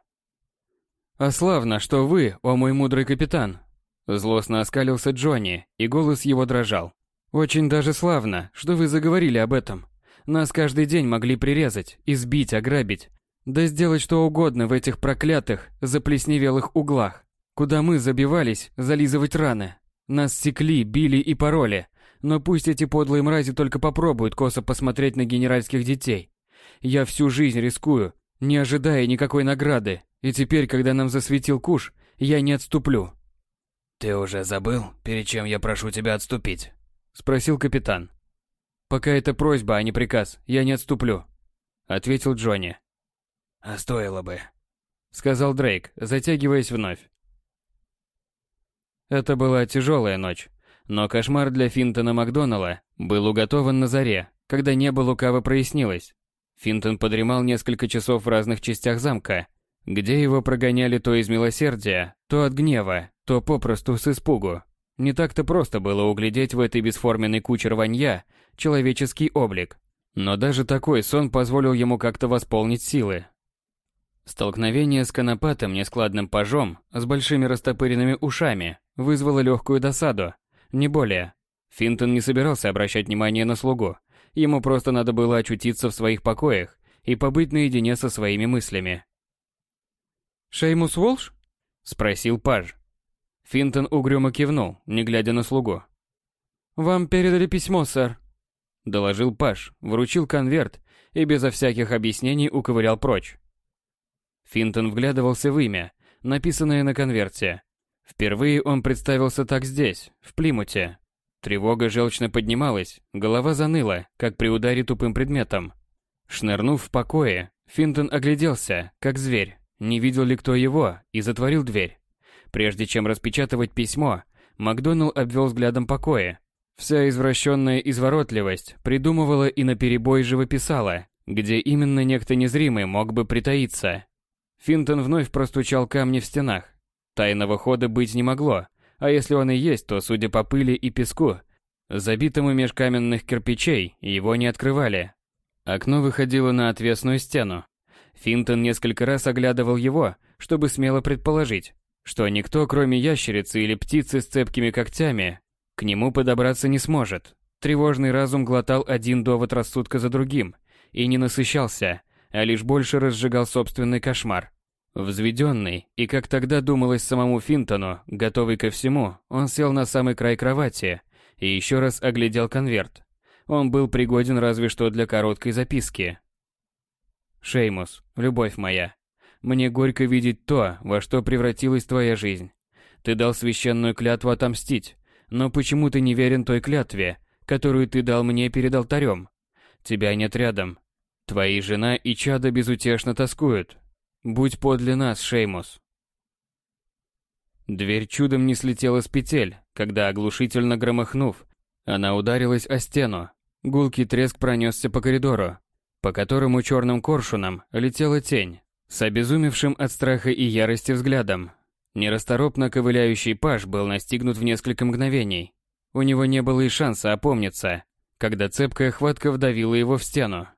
«А славно, что вы, о мой мудрый капитан!» Злостно оскалился Джонни, и голос его дрожал. «Очень даже славно, что вы заговорили об этом. Нас каждый день могли прирезать, избить, ограбить, да сделать что угодно в этих проклятых, заплесневелых углах, куда мы забивались зализывать раны. Нас секли, били и пороли, но пусть эти подлые мрази только попробуют косо посмотреть на генеральских детей. Я всю жизнь рискую, не ожидая никакой награды, и теперь, когда нам засветил куш, я не отступлю. «Ты уже забыл, перед чем я прошу тебя отступить?» Спросил капитан. «Пока это просьба, а не приказ, я не отступлю», ответил Джонни. «А стоило бы», сказал Дрейк, затягиваясь вновь. Это была тяжелая ночь, но кошмар для Финтона Макдоналла был уготован на заре, когда небо лукаво прояснилось. Финтон подремал несколько часов в разных частях замка, где его прогоняли то из милосердия, то от гнева, то попросту с испугу. Не так-то просто было углядеть в этой бесформенной куче рванья человеческий облик. Но даже такой сон позволил ему как-то восполнить силы. Столкновение с конопатым нескладным пажом с большими растопыренными ушами вызвало легкую досаду, не более. Финтон не собирался обращать внимание на слугу. Ему просто надо было очутиться в своих покоях и побыть наедине со своими мыслями. «Шеймус Волш?» – спросил паж. Финтон угрюмо кивнул, не глядя на слугу. «Вам передали письмо, сэр», — доложил Паш, вручил конверт и безо всяких объяснений уковырял прочь. Финтон вглядывался в имя, написанное на конверте. Впервые он представился так здесь, в Плимуте. Тревога желчно поднималась, голова заныла, как при ударе тупым предметом. Шнырнув в покое, Финтон огляделся, как зверь, не видел ли кто его, и затворил дверь. Прежде чем распечатывать письмо, Макдоналл обвел взглядом покоя. Вся извращенная изворотливость придумывала и наперебой живописала, где именно некто незримый мог бы притаиться. Финтон вновь простучал камни в стенах. Тайного хода быть не могло, а если он и есть, то, судя по пыли и песку, забитому меж каменных кирпичей, его не открывали. Окно выходило на отвесную стену. Финтон несколько раз оглядывал его, чтобы смело предположить, что никто, кроме ящерицы или птицы с цепкими когтями, к нему подобраться не сможет. Тревожный разум глотал один довод рассудка за другим и не насыщался, а лишь больше разжигал собственный кошмар. Взведенный, и как тогда думалось самому Финтону, готовый ко всему, он сел на самый край кровати и еще раз оглядел конверт. Он был пригоден разве что для короткой записки. «Шеймус, любовь моя, мне горько видеть то, во что превратилась твоя жизнь. Ты дал священную клятву отомстить, но почему ты не верен той клятве, которую ты дал мне перед алтарем? Тебя нет рядом. Твои жена и чада безутешно тоскуют. Будь подле нас, Шеймус. Дверь чудом не слетела с петель, когда, оглушительно громыхнув, она ударилась о стену. Гулкий треск пронесся по коридору, по которому черным коршуном летела тень, с обезумевшим от страха и ярости взглядом. Нерасторопно ковыляющий паж был настигнут в несколько мгновений. У него не было и шанса опомниться, когда цепкая хватка вдавила его в стену.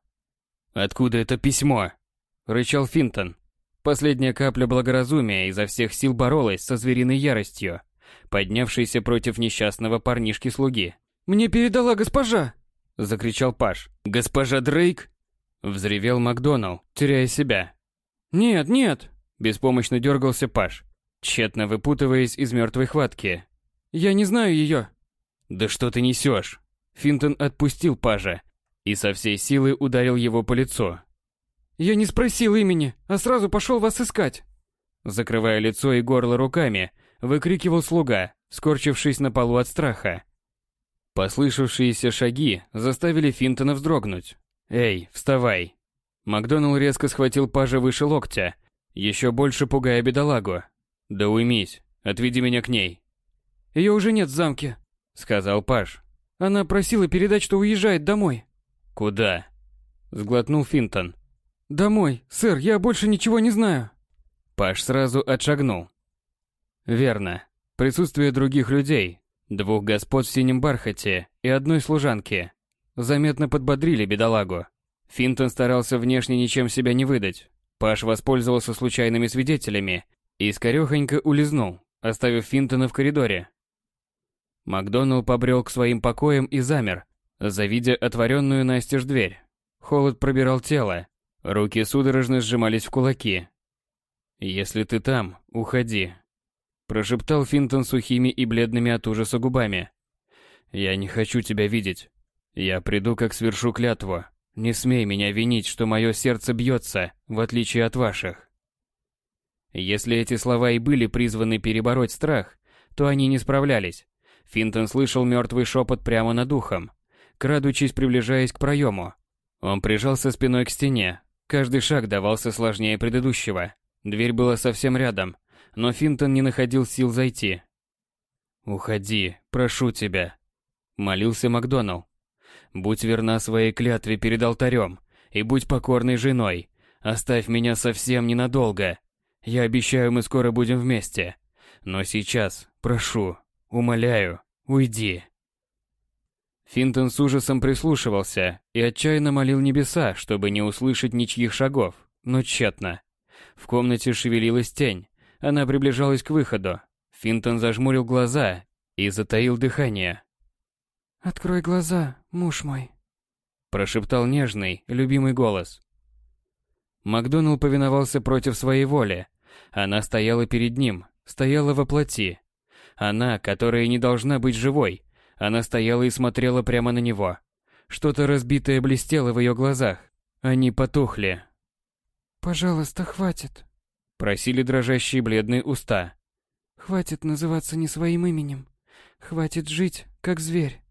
«Откуда это письмо?» – рычал Финтон. Последняя капля благоразумия изо всех сил боролась со звериной яростью, поднявшейся против несчастного парнишки-слуги. «Мне передала госпожа!» – закричал Паш. «Госпожа Дрейк?» – взревел Макдоналл, теряя себя. «Нет, нет!» – беспомощно дергался Паш, тщетно выпутываясь из мертвой хватки. «Я не знаю ее!» «Да что ты несешь?» Финтон отпустил Пажа и со всей силы ударил его по лицу. «Я не спросил имени, а сразу пошел вас искать!» Закрывая лицо и горло руками, выкрикивал слуга, скорчившись на полу от страха. Послышавшиеся шаги заставили Финтона вздрогнуть. «Эй, вставай!» Макдоналл резко схватил пажа выше локтя, еще больше пугая бедолагу. «Да уймись, отведи меня к ней». «Ее уже нет в замке», — сказал паж. Она просила передать, что уезжает домой. Куда? Сглотнул Финтон. Домой, сэр, я больше ничего не знаю. Паш сразу отшагнул. Верно. Присутствие других людей, двух господ в синем бархате и одной служанки, заметно подбодрили бедолагу. Финтон старался внешне ничем себя не выдать. Паш воспользовался случайными свидетелями и скорехонько улизнул, оставив Финтона в коридоре. Макдоналл побрел к своим покоям и замер, завидя отворенную настежь дверь. Холод пробирал тело, руки судорожно сжимались в кулаки. «Если ты там, уходи», – прошептал Финтон сухими и бледными от ужаса губами. «Я не хочу тебя видеть. Я приду, как свершу клятву. Не смей меня винить, что мое сердце бьется, в отличие от ваших». Если эти слова и были призваны перебороть страх, то они не справлялись. Финтон слышал мертвый шепот прямо над ухом, крадучись приближаясь к проему. Он прижался спиной к стене. Каждый шаг давался сложнее предыдущего. Дверь была совсем рядом, но Финтон не находил сил зайти. «Уходи, прошу тебя», — молился Макдоналл. «Будь верна своей клятве перед алтарем и будь покорной женой. Оставь меня совсем ненадолго. Я обещаю, мы скоро будем вместе. Но сейчас, прошу, умоляю, уйди». Финтон с ужасом прислушивался и отчаянно молил небеса, чтобы не услышать ничьих шагов, но тщетно. В комнате шевелилась тень, она приближалась к выходу. Финтон зажмурил глаза и затаил дыхание. «Открой глаза, муж мой», – прошептал нежный, любимый голос. Макдоналл повиновался против своей воли. Она стояла перед ним, стояла во плоти. Она, которая не должна быть живой, она стояла и смотрела прямо на него. Что-то разбитое блестело в ее глазах. Они потухли. «Пожалуйста, хватит», — просили дрожащие бледные уста. «Хватит называться не своим именем. Хватит жить, как зверь.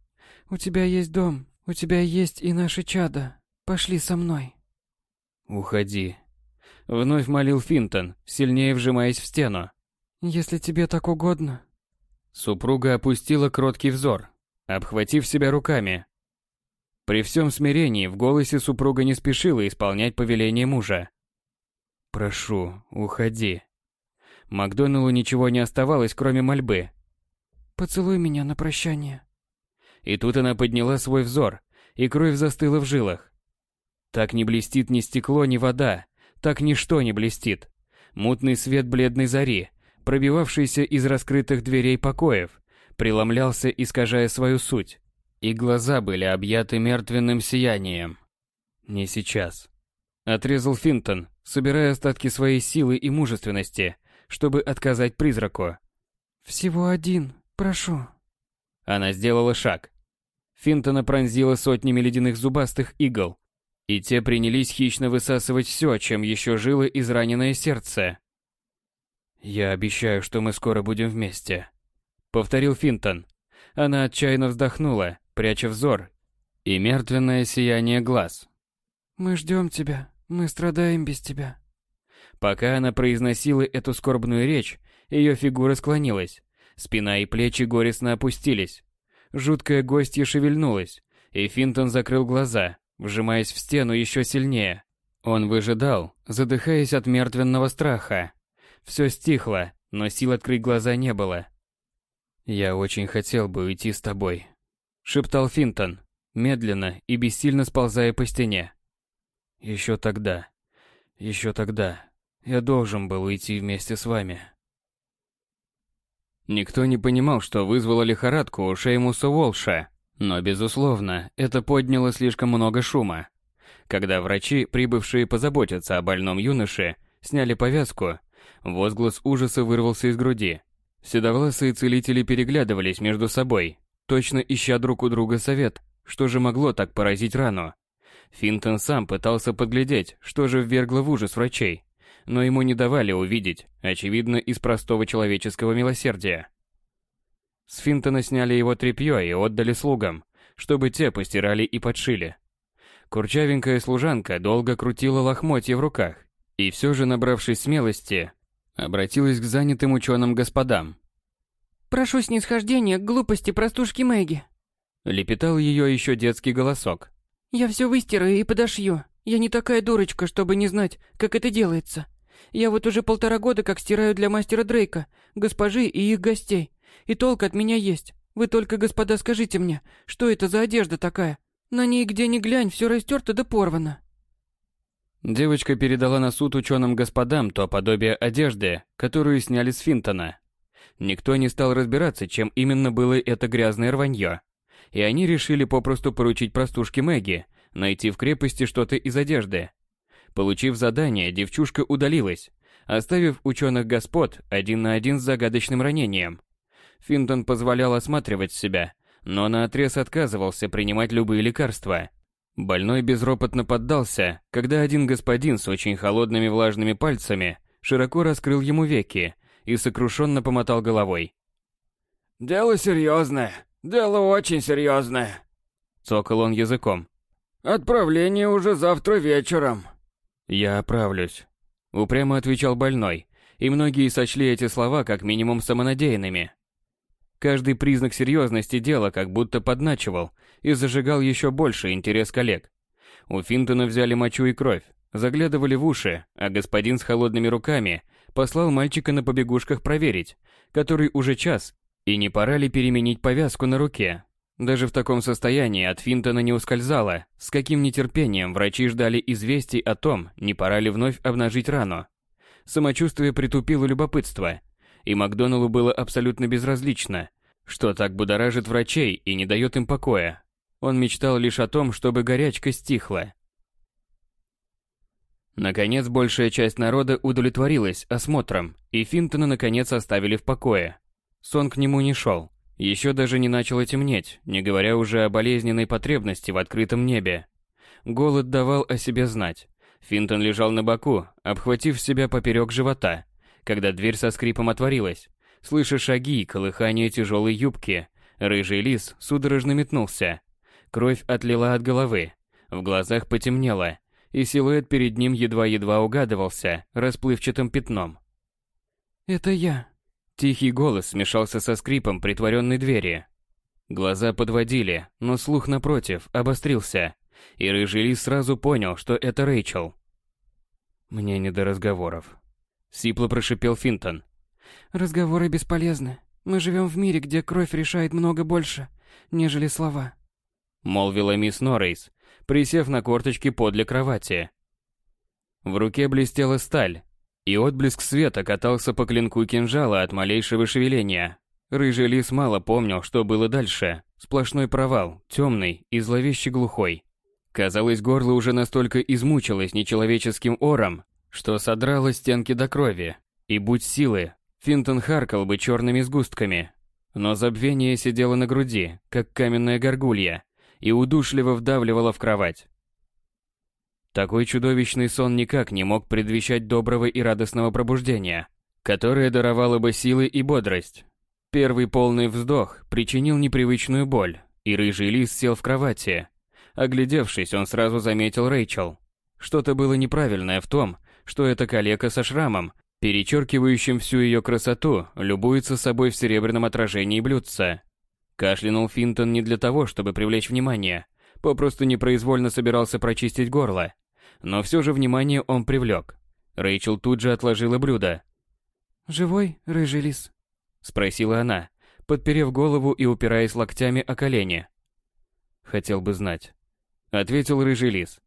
У тебя есть дом, у тебя есть и наши чада. Пошли со мной». «Уходи», — вновь молил Финтон, сильнее вжимаясь в стену. «Если тебе так угодно». Супруга опустила кроткий взор, обхватив себя руками. При всем смирении в голосе супруга не спешила исполнять повеление мужа. «Прошу, уходи». Макдоналлу ничего не оставалось, кроме мольбы. «Поцелуй меня на прощание». И тут она подняла свой взор, и кровь застыла в жилах. Так не блестит ни стекло, ни вода, так ничто не блестит. Мутный свет бледной зари, пробивавшийся из раскрытых дверей покоев, преломлялся, искажая свою суть, и глаза были объяты мертвенным сиянием. Не сейчас. Отрезал Финтон, собирая остатки своей силы и мужественности, чтобы отказать призраку. «Всего один, прошу». Она сделала шаг. Финтона пронзила сотнями ледяных зубастых игл, и те принялись хищно высасывать все, чем еще жило израненное сердце. «Я обещаю, что мы скоро будем вместе», повторил Финтон. Она отчаянно вздохнула, пряча взор и мертвенное сияние глаз. Мы ждем тебя, мы страдаем без тебя. Пока она произносила эту скорбную речь, ее фигура склонилась, спина и плечи горестно опустились. Жуткая гостья шевельнулась, и Финтон закрыл глаза, вжимаясь в стену еще сильнее. Он выжидал, задыхаясь от мертвенного страха. Все стихло, но сил открыть глаза не было. «Я очень хотел бы уйти с тобой», — шептал Финтон, медленно и бессильно сползая по стене. «Еще тогда, еще тогда я должен был уйти вместе с вами». Никто не понимал, что вызвало лихорадку у Шеймуса Уолша, но, безусловно, это подняло слишком много шума. Когда врачи, прибывшие позаботиться о больном юноше, сняли повязку, возглас ужаса вырвался из груди. Седовласые целители переглядывались между собой, точно ища друг у друга совет, что же могло так поразить рану. Финтон сам пытался подглядеть, что же ввергло в ужас врачей, но ему не давали увидеть, очевидно, из простого человеческого милосердия. С Финтона сняли его тряпье и отдали слугам, чтобы те постирали и подшили. Курчавенькая служанка долго крутила лохмотья в руках, и все же, набравшись смелости, Обратилась к занятым ученым господам. «Прошу снисхождения к глупости простушки Мэгги». Лепетал ее еще детский голосок. «Я все выстираю и подошью. Я не такая дурочка, чтобы не знать, как это делается. Я вот уже полтора года как стираю для мастера Дрейка, госпожи и их гостей. И толк от меня есть. Вы только, господа, скажите мне, что это за одежда такая? На ней где ни глянь, все растерто да порвано». Девочка передала на суд ученым господам то подобие одежды, которую сняли с Финтона. Никто не стал разбираться, чем именно было это грязное рванье. И они решили попросту поручить простушке Мэгги найти в крепости что-то из одежды. Получив задание, девчушка удалилась, оставив ученых господ один на один с загадочным ранением. Финтон позволял осматривать себя, но наотрез отказывался принимать любые лекарства. Больной безропотно поддался, когда один господин с очень холодными влажными пальцами широко раскрыл ему веки и сокрушенно помотал головой. «Дело серьезное, дело очень серьезное», — цокал он языком. «Отправление уже завтра вечером». «Я оправлюсь», — упрямо отвечал больной, и многие сочли эти слова как минимум самонадеянными. Каждый признак серьезности дела как будто подначивал и зажигал еще больше интерес коллег. У Финтона взяли мочу и кровь, заглядывали в уши, а господин с холодными руками послал мальчика на побегушках проверить, который уже час, и не пора ли переменить повязку на руке. Даже в таком состоянии от Финтона не ускользало, с каким нетерпением врачи ждали известий о том, не пора ли вновь обнажить рану. Самочувствие притупило любопытство, и Макдоналу было абсолютно безразлично, что так будоражит врачей и не дает им покоя. Он мечтал лишь о том, чтобы горячка стихла. Наконец, большая часть народа удовлетворилась осмотром, и Финтона наконец оставили в покое. Сон к нему не шел. Еще даже не начало темнеть, не говоря уже о болезненной потребности в открытом небе. Голод давал о себе знать. Финтон лежал на боку, обхватив себя поперек живота, когда дверь со скрипом отворилась. Слыша шаги и колыхание тяжелой юбки, рыжий лис судорожно метнулся. Кровь отлила от головы, в глазах потемнело, и силуэт перед ним едва-едва угадывался расплывчатым пятном. «Это я», Тихий голос смешался со скрипом притворенной двери. Глаза подводили, но слух напротив обострился, и рыжий лис сразу понял, что это Рэйчел. «Мне не до разговоров», — сипло прошипел Финтон. «Разговоры бесполезны. Мы живем в мире, где кровь решает много больше, нежели слова», — молвила мисс Норрейс, присев на корточки подле кровати. В руке блестела сталь, и отблеск света катался по клинку кинжала от малейшего шевеления. Рыжий лис мало помнил, что было дальше. Сплошной провал, темный и зловеще глухой. Казалось, горло уже настолько измучилось нечеловеческим ором, что содрало стенки до крови. И будь силы, Финтон харкал бы черными сгустками. Но забвение сидело на груди, как каменная горгулья, и удушливо вдавливало в кровать. Такой чудовищный сон никак не мог предвещать доброго и радостного пробуждения, которое даровало бы силы и бодрость. Первый полный вздох причинил непривычную боль, и рыжий лис сел в кровати. Оглядевшись, он сразу заметил Рэйчел. Что-то было неправильное в том, что эта калека со шрамом, перечеркивающим всю ее красоту, любуется собой в серебряном отражении блюдца. Кашлянул Финтон не для того, чтобы привлечь внимание, попросту непроизвольно собирался прочистить горло но все же внимание он привлек. Рэйчел тут же отложила блюдо. «Живой, рыжий лис?» – спросила она, подперев голову и упираясь локтями о колени. «Хотел бы знать», – ответил рыжий лис,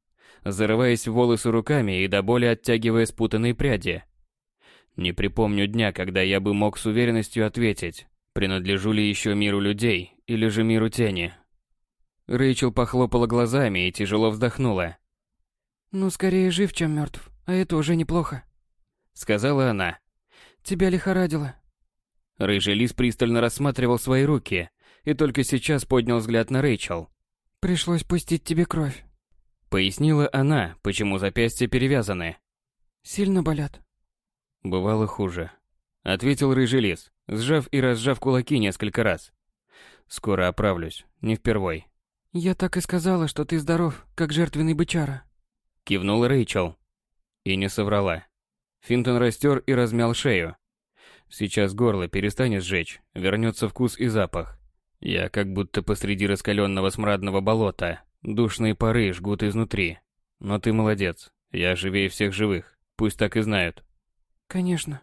зарываясь в волосы руками и до боли оттягивая спутанные пряди. «Не припомню дня, когда я бы мог с уверенностью ответить, принадлежу ли еще миру людей или же миру тени». Рэйчел похлопала глазами и тяжело вздохнула. «Ну, скорее жив, чем мертв, а это уже неплохо», — сказала она. «Тебя лихорадило». Рыжий лис пристально рассматривал свои руки и только сейчас поднял взгляд на Рэйчел. «Пришлось пустить тебе кровь», — пояснила она, почему запястья перевязаны. «Сильно болят?» «Бывало хуже», — ответил рыжий лис, сжав и разжав кулаки несколько раз. «Скоро оправлюсь, не впервой». «Я так и сказала, что ты здоров, как жертвенный бычара», Кивнула Рэйчел. И не соврала. Финтон растер и размял шею. Сейчас горло перестанет сжечь, вернется вкус и запах. Я как будто посреди раскаленного смрадного болота. Душные пары жгут изнутри. Но ты молодец. Я живее всех живых. Пусть так и знают. Конечно.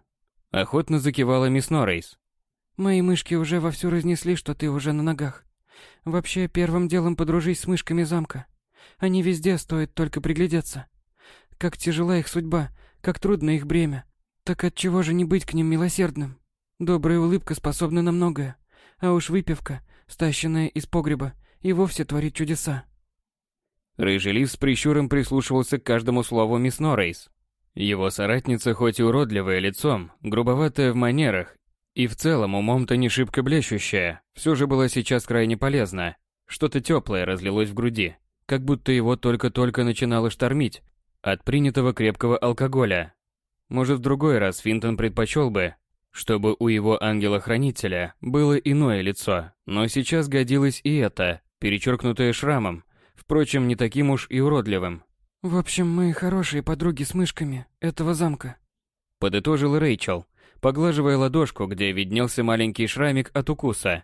Охотно закивала мисс Норрейс. Мои мышки уже вовсю разнесли, что ты уже на ногах. Вообще, первым делом подружись с мышками замка. Они везде, стоит только приглядеться. Как тяжела их судьба, как трудно их бремя. Так от чего же не быть к ним милосердным? Добрая улыбка способна на многое, а уж выпивка, стащенная из погреба, и вовсе творит чудеса. Рыжий лис с прищуром прислушивался к каждому слову мисс Норрейс. Его соратница, хоть и уродливая лицом, грубоватая в манерах и в целом умом-то не шибко блещущая, все же была сейчас крайне полезна. Что-то теплое разлилось в груди, как будто его только-только начинало штормить от принятого крепкого алкоголя. Может, в другой раз Финтон предпочел бы, чтобы у его ангела-хранителя было иное лицо, но сейчас годилось и это, перечеркнутое шрамом, впрочем, не таким уж и уродливым. «В общем, мы хорошие подруги с мышками этого замка», — подытожил Рэйчел, поглаживая ладошку, где виднелся маленький шрамик от укуса.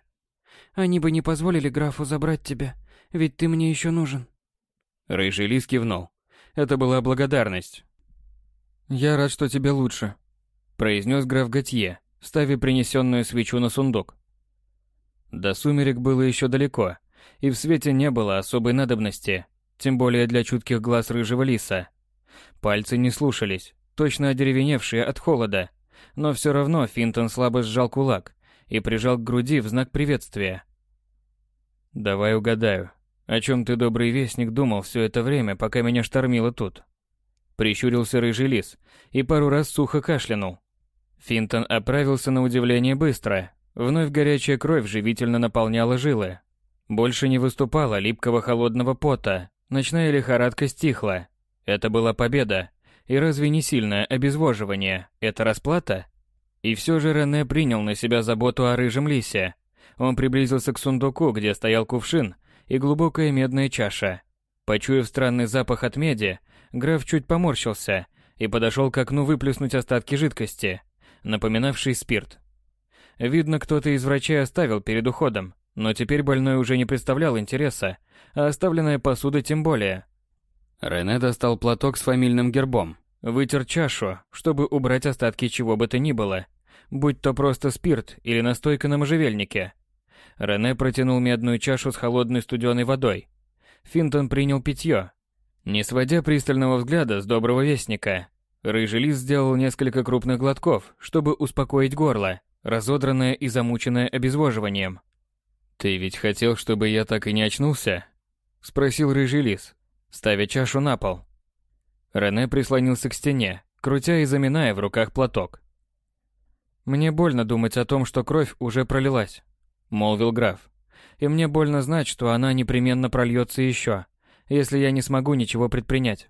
«Они бы не позволили графу забрать тебя, ведь ты мне еще нужен». Рыжий лис кивнул. Это была благодарность. «Я рад, что тебе лучше», — произнес граф Готье, ставя принесенную свечу на сундук. До сумерек было еще далеко, и в свете не было особой надобности, тем более для чутких глаз рыжего лиса. Пальцы не слушались, точно одеревеневшие от холода, но все равно Финтон слабо сжал кулак и прижал к груди в знак приветствия. «Давай угадаю, о чем ты, добрый вестник, думал все это время, пока меня штормило тут?» Прищурился рыжий лис и пару раз сухо кашлянул. Финтон оправился на удивление быстро. Вновь горячая кровь живительно наполняла жилы. Больше не выступало липкого холодного пота, ночная лихорадка стихла. Это была победа. И разве не сильное обезвоживание – это расплата? И все же Рене принял на себя заботу о рыжем лисе. Он приблизился к сундуку, где стоял кувшин и глубокая медная чаша. Почуяв странный запах от меди, граф чуть поморщился и подошел к окну выплеснуть остатки жидкости, напоминавшей спирт. Видно, кто-то из врачей оставил перед уходом, но теперь больной уже не представлял интереса, а оставленная посуда тем более. Рене достал платок с фамильным гербом, вытер чашу, чтобы убрать остатки чего бы то ни было, будь то просто спирт или настойка на можжевельнике. Рене протянул медную чашу с холодной студеной водой. Финтон принял питье. Не сводя пристального взгляда с доброго вестника, рыжий лис сделал несколько крупных глотков, чтобы успокоить горло, разодранное и замученное обезвоживанием. «Ты ведь хотел, чтобы я так и не очнулся?» — спросил рыжий лис, ставя чашу на пол. Рене прислонился к стене, крутя и заминая в руках платок. «Мне больно думать о том, что кровь уже пролилась», — молвил граф. «И мне больно знать, что она непременно прольется еще, если я не смогу ничего предпринять».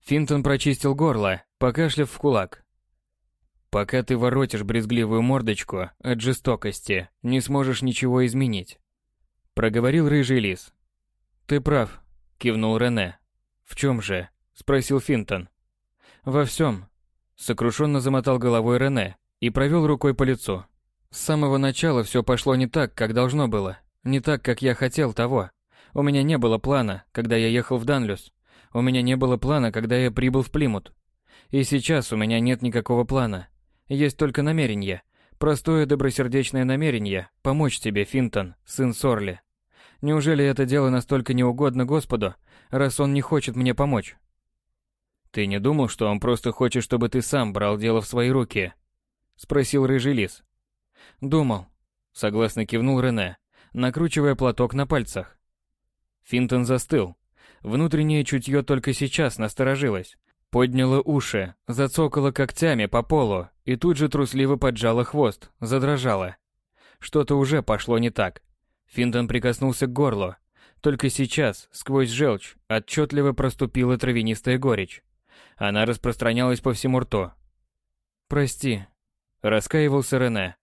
Финтон прочистил горло, покашляв в кулак. «Пока ты воротишь брезгливую мордочку от жестокости, не сможешь ничего изменить», — проговорил рыжий лис. «Ты прав», кивнул Рене. В чем же? спросил Финтон. Во всем. Сокрушенно замотал головой Рене и провел рукой по лицу. С самого начала все пошло не так, как должно было. Не так, как я хотел того. У меня не было плана, когда я ехал в Данлюс. У меня не было плана, когда я прибыл в Плимут. И сейчас у меня нет никакого плана. Есть только намерение. Простое добросердечное намерение помочь тебе, Финтон, сын Сорли. Неужели это дело настолько неугодно Господу, раз он не хочет мне помочь? Ты не думал, что он просто хочет, чтобы ты сам брал дело в свои руки? Спросил рыжий лис. Думал. Согласно кивнул Рене, накручивая платок на пальцах. Финтон застыл. Внутреннее чутье только сейчас насторожилось. Подняло уши, зацокало когтями по полу и тут же трусливо поджало хвост, задрожало. Что-то уже пошло не так. Финтон прикоснулся к горлу. Только сейчас, сквозь желчь, отчетливо проступила травянистая горечь. Она распространялась по всему рту. «Прости», — раскаивался Рене.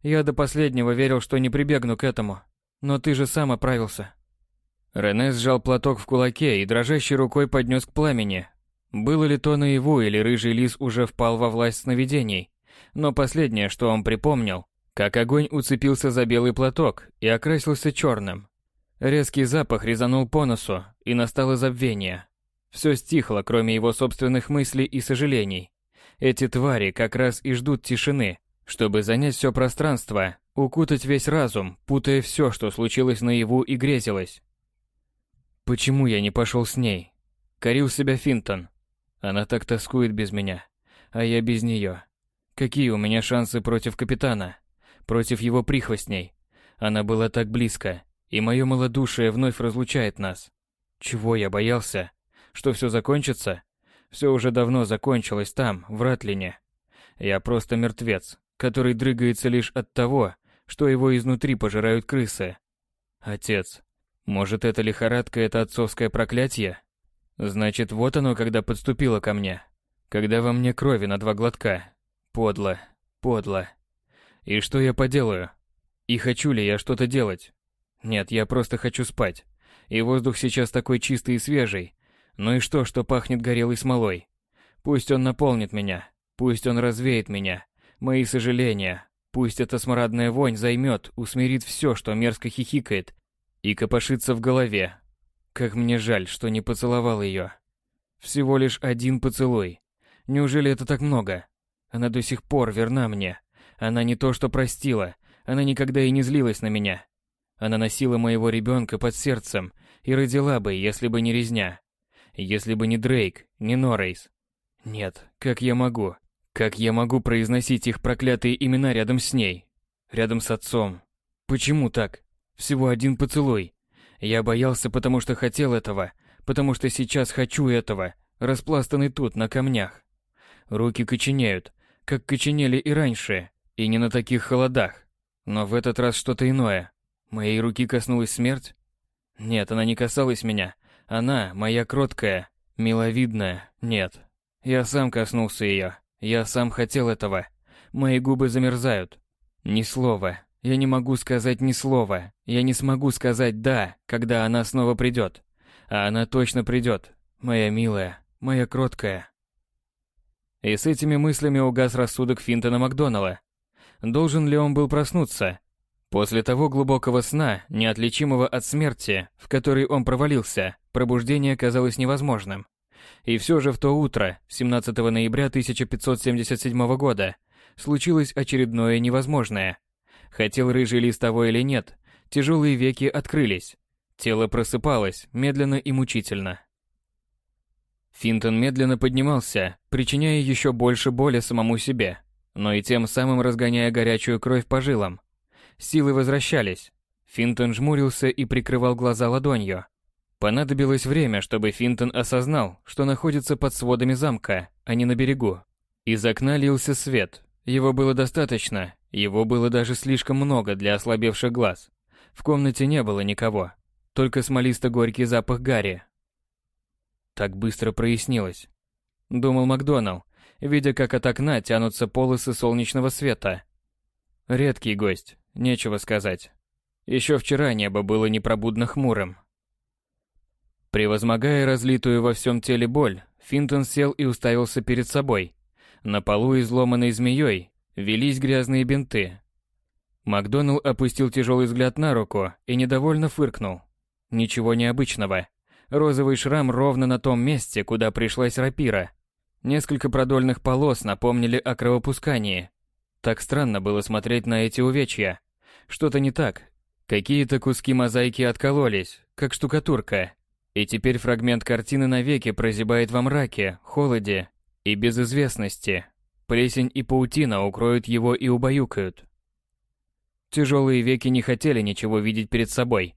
«Я до последнего верил, что не прибегну к этому. Но ты же сам оправился». Рене сжал платок в кулаке и дрожащей рукой поднес к пламени. Было ли то наяву или рыжий лис уже впал во власть сновидений? Но последнее, что он припомнил, Как огонь уцепился за белый платок и окрасился черным. Резкий запах резанул по носу, и настало забвение. Все стихло, кроме его собственных мыслей и сожалений. Эти твари как раз и ждут тишины, чтобы занять все пространство, укутать весь разум, путая все, что случилось наяву и грезилось. Почему я не пошел с ней? Корил себя Финтон. Она так тоскует без меня, а я без нее. Какие у меня шансы против капитана? Против его прихвостней? Она была так близко, и мое малодушие вновь разлучает нас. Чего я боялся? Что все закончится? Все уже давно закончилось там, в Ратлине. Я просто мертвец, который дрыгается лишь от того, что его изнутри пожирают крысы. Отец. Может, это лихорадка, это отцовское проклятие? Значит, вот оно, когда подступило ко мне. Когда во мне крови на два глотка. Подло, подло. И что я поделаю? И хочу ли я что-то делать? Нет, я просто хочу спать. И воздух сейчас такой чистый и свежий. Ну и что, что пахнет горелой смолой? Пусть он наполнит меня. Пусть он развеет меня. Мои сожаления. Пусть эта смрадная вонь займет, усмирит все, что мерзко хихикает и копошится в голове. Как мне жаль, что не поцеловал ее. Всего лишь один поцелуй. Неужели это так много? Она до сих пор верна мне. Она не то что простила, она никогда и не злилась на меня. Она носила моего ребенка под сердцем и родила бы, если бы не резня. Если бы не Дрейк, не Норрейс. Нет, как я могу? Как я могу произносить их проклятые имена рядом с ней? Рядом с отцом? Почему так? Всего один поцелуй. Я боялся, потому что хотел этого, потому что сейчас хочу этого, распластанный тут, на камнях. Руки коченеют, как коченели и раньше, и не на таких холодах. Но в этот раз что-то иное. Моей руки коснулась смерть? Нет, она не касалась меня. Она, моя кроткая, миловидная, нет. Я сам коснулся ее. Я сам хотел этого. Мои губы замерзают. Ни слова. Я не могу сказать ни слова. Я не смогу сказать «да», когда она снова придет. А она точно придет. Моя милая, моя кроткая. И с этими мыслями угас рассудок Финтона Макдонала. Должен ли он был проснуться? После того глубокого сна, неотличимого от смерти, в который он провалился, пробуждение казалось невозможным. И все же в то утро, 17 ноября 1577 года, случилось очередное невозможное. Хотел рыжий лист того или нет, тяжелые веки открылись. Тело просыпалось, медленно и мучительно. Финтон медленно поднимался, причиняя еще больше боли самому себе, но и тем самым разгоняя горячую кровь по жилам. Силы возвращались. Финтон жмурился и прикрывал глаза ладонью. Понадобилось время, чтобы Финтон осознал, что находится под сводами замка, а не на берегу. Из окна лился свет. Его было достаточно, его было даже слишком много для ослабевших глаз. В комнате не было никого, только смолисто-горький запах гари, так быстро прояснилось. Думал Макдоналл, видя, как от окна тянутся полосы солнечного света. Редкий гость, нечего сказать. Еще вчера небо было непробудно хмурым. Превозмогая разлитую во всем теле боль, Финтон сел и уставился перед собой. На полу, изломанной змеей, велись грязные бинты. Макдоналл опустил тяжелый взгляд на руку и недовольно фыркнул. Ничего необычного. Розовый шрам ровно на том месте, куда пришлась рапира. Несколько продольных полос напомнили о кровопускании. Так странно было смотреть на эти увечья. Что-то не так. Какие-то куски мозаики откололись, как штукатурка. И теперь фрагмент картины навеки прозябает во мраке, холоде и безызвестности. Плесень и паутина укроют его и убаюкают. Тяжелые веки не хотели ничего видеть перед собой.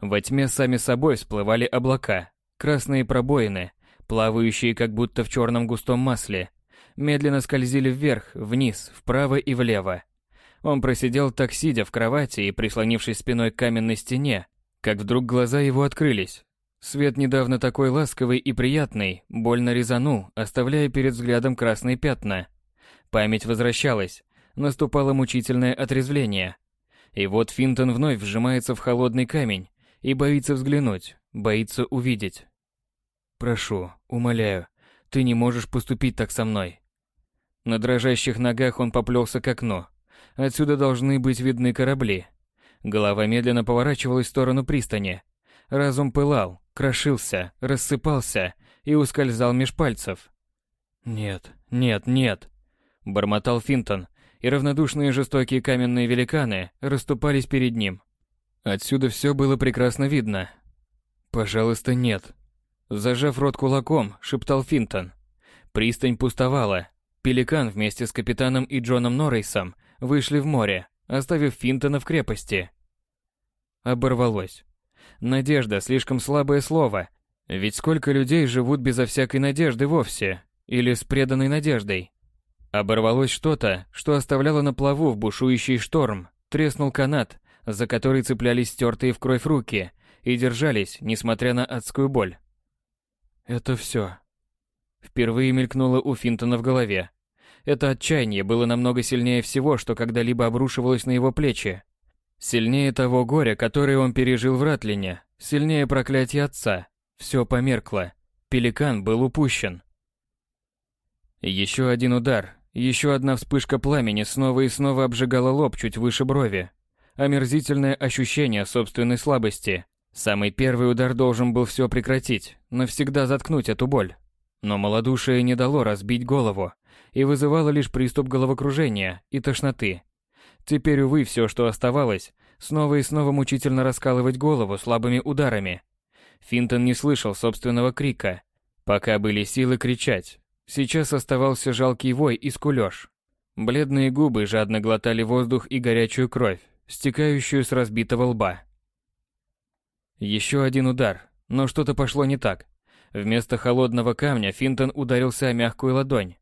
Во тьме сами собой всплывали облака, красные пробоины, плавающие как будто в черном густом масле, медленно скользили вверх, вниз, вправо и влево. Он просидел так сидя в кровати и прислонившись спиной к каменной стене, как вдруг глаза его открылись. Свет недавно такой ласковый и приятный, больно резанул, оставляя перед взглядом красные пятна. Память возвращалась, наступало мучительное отрезвление. И вот Финтон вновь вжимается в холодный камень, и боится взглянуть, боится увидеть. Прошу, умоляю, ты не можешь поступить так со мной. На дрожащих ногах он поплелся к окну. Отсюда должны быть видны корабли. Голова медленно поворачивалась в сторону пристани. Разум пылал, крошился, рассыпался и ускользал меж пальцев. «Нет, нет, нет!» – бормотал Финтон, и равнодушные жестокие каменные великаны расступались перед ним. Отсюда все было прекрасно видно. «Пожалуйста, нет!» Зажав рот кулаком, шептал Финтон. Пристань пустовала. Пеликан вместе с капитаном и Джоном Норрейсом вышли в море, оставив Финтона в крепости. Оборвалось. Надежда – слишком слабое слово. Ведь сколько людей живут безо всякой надежды вовсе, или с преданной надеждой. Оборвалось что-то, что оставляло на плаву в бушующий шторм. Треснул канат, за который цеплялись стертые в кровь руки и держались, несмотря на адскую боль. Это все. Впервые мелькнуло у Финтона в голове. Это отчаяние было намного сильнее всего, что когда-либо обрушивалось на его плечи. Сильнее того горя, которое он пережил в Ратлине, сильнее проклятия отца. Все померкло. Пеликан был упущен. Еще один удар, еще одна вспышка пламени снова и снова обжигала лоб чуть выше брови. Омерзительное ощущение собственной слабости. Самый первый удар должен был все прекратить, навсегда заткнуть эту боль. Но малодушие не дало разбить голову и вызывало лишь приступ головокружения и тошноты. Теперь, увы, все, что оставалось, снова и снова мучительно раскалывать голову слабыми ударами. Финтон не слышал собственного крика. Пока были силы кричать, сейчас оставался жалкий вой и скулёж. Бледные губы жадно глотали воздух и горячую кровь, стекающую с разбитого лба. Еще один удар, но что-то пошло не так. Вместо холодного камня Финтон ударился о мягкую ладонь.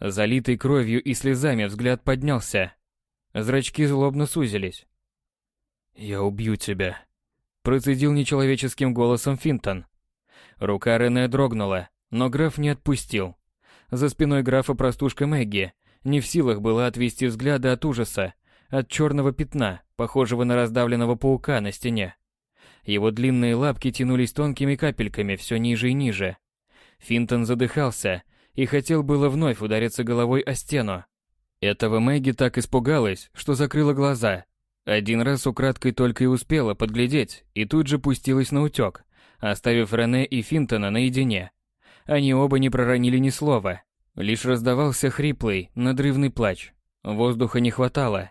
Залитый кровью и слезами взгляд поднялся, Зрачки злобно сузились. «Я убью тебя», – процедил нечеловеческим голосом Финтон. Рука Рене дрогнула, но граф не отпустил. За спиной графа простушка Мэгги не в силах была отвести взгляда от ужаса, от черного пятна, похожего на раздавленного паука на стене. Его длинные лапки тянулись тонкими капельками все ниже и ниже. Финтон задыхался и хотел было вновь удариться головой о стену, этого Мэгги так испугалась, что закрыла глаза. Один раз украдкой только и успела подглядеть, и тут же пустилась на утёк, оставив Рене и Финтона наедине. Они оба не проронили ни слова, лишь раздавался хриплый, надрывный плач. Воздуха не хватало.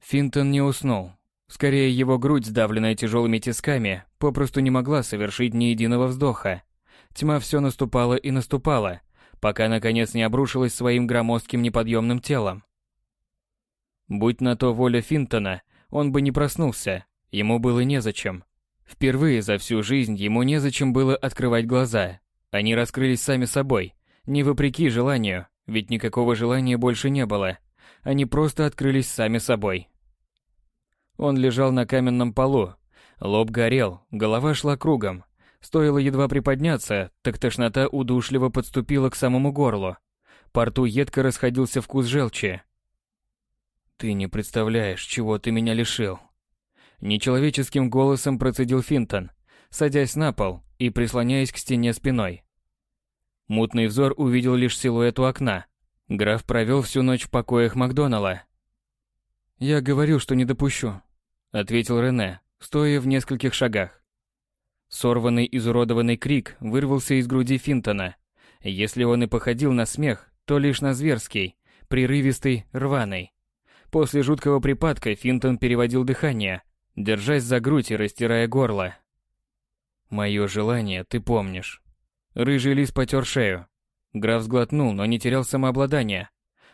Финтон не уснул. Скорее, его грудь, сдавленная тяжелыми тисками, попросту не могла совершить ни единого вздоха. Тьма все наступала и наступала, пока наконец не обрушилась своим громоздким неподъемным телом. Будь на то воля Финтона, он бы не проснулся, ему было незачем. Впервые за всю жизнь ему незачем было открывать глаза. Они раскрылись сами собой, не вопреки желанию, ведь никакого желания больше не было. Они просто открылись сами собой. Он лежал на каменном полу. Лоб горел, голова шла кругом. Стоило едва приподняться, так тошнота удушливо подступила к самому горлу. По рту едко расходился вкус желчи. «Ты не представляешь, чего ты меня лишил!» Нечеловеческим голосом процедил Финтон, садясь на пол и прислоняясь к стене спиной. Мутный взор увидел лишь силуэт у окна. Граф провел всю ночь в покоях Макдонала. «Я говорил, что не допущу», — ответил Рене, стоя в нескольких шагах. Сорванный изуродованный крик вырвался из груди Финтона. Если он и походил на смех, то лишь на зверский, прерывистый, рваный. После жуткого припадка Финтон переводил дыхание, держась за грудь и растирая горло. «Мое желание ты помнишь». Рыжий лис потер шею. Граф сглотнул, но не терял самообладания.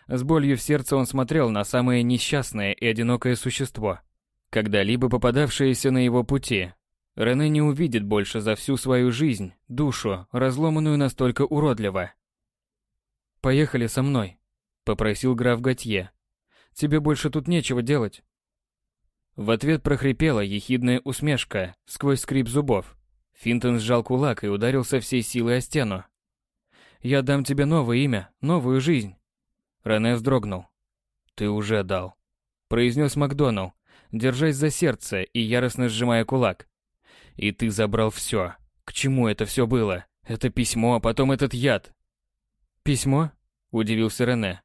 С болью в сердце он смотрел на самое несчастное и одинокое существо, когда-либо попадавшееся на его пути. Рене не увидит больше за всю свою жизнь душу, разломанную настолько уродливо. «Поехали со мной», — попросил граф Готье, Тебе больше тут нечего делать. В ответ прохрипела ехидная усмешка сквозь скрип зубов. Финтон сжал кулак и ударил со всей силы о стену. «Я дам тебе новое имя, новую жизнь». Рене вздрогнул. «Ты уже дал», — произнес Макдоналл, держась за сердце и яростно сжимая кулак. «И ты забрал все. К чему это все было? Это письмо, а потом этот яд». «Письмо?» — удивился Рене.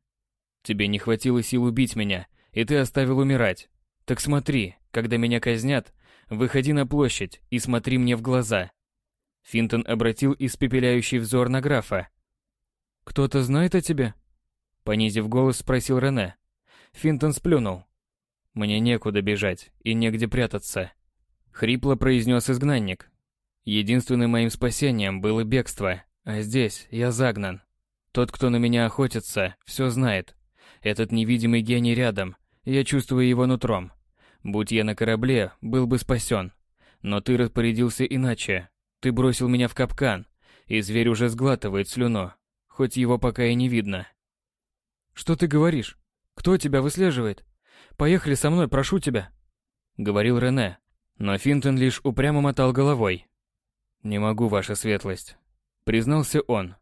Тебе не хватило сил убить меня, И ты оставил умирать. Так смотри, когда меня казнят, выходи на площадь и смотри мне в глаза. Финтон обратил испепеляющий взор на графа. «Кто-то знает о тебе?» Понизив голос, спросил Рене. Финтон сплюнул. «Мне некуда бежать и негде прятаться», — хрипло произнес изгнанник. «Единственным моим спасением было бегство, а здесь я загнан. Тот, кто на меня охотится, все знает. Этот невидимый гений рядом, я чувствую его нутром. Будь я на корабле, был бы спасен. Но ты распорядился иначе. Ты бросил меня в капкан, и зверь уже сглатывает слюну, хоть его пока и не видно. «Что ты говоришь? Кто тебя выслеживает? Поехали со мной, прошу тебя!» Говорил Рене, но Финтон лишь упрямо мотал головой. «Не могу, ваша светлость», — признался он.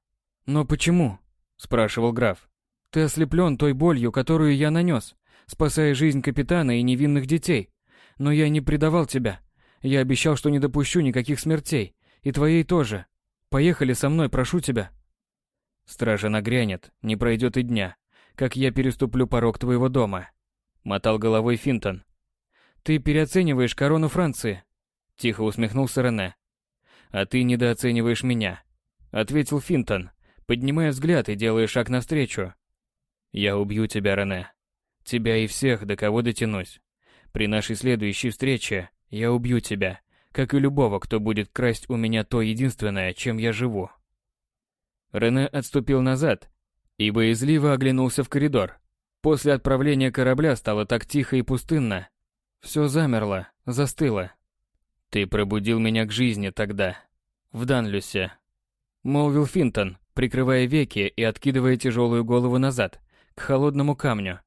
«Но почему?» — спрашивал граф. «Ты ослеплен той болью, которую я нанес, спасая жизнь капитана и невинных детей. Но я не предавал тебя. Я обещал, что не допущу никаких смертей. И твоей тоже. Поехали со мной, прошу тебя». Стража нагрянет, не пройдет и дня, как я переступлю порог твоего дома. Мотал головой Финтон. Ты переоцениваешь корону Франции. Тихо усмехнулся Рене. А ты недооцениваешь меня. Ответил Финтон, поднимая взгляд и делая шаг навстречу. Я убью тебя, Рене. Тебя и всех, до кого дотянусь. При нашей следующей встрече я убью тебя, как и любого, кто будет красть у меня то единственное, чем я живу. Рене отступил назад и боязливо оглянулся в коридор. После отправления корабля стало так тихо и пустынно. Все замерло, застыло. «Ты пробудил меня к жизни тогда, в Данлюсе», — молвил Финтон, прикрывая веки и откидывая тяжелую голову назад, к холодному камню.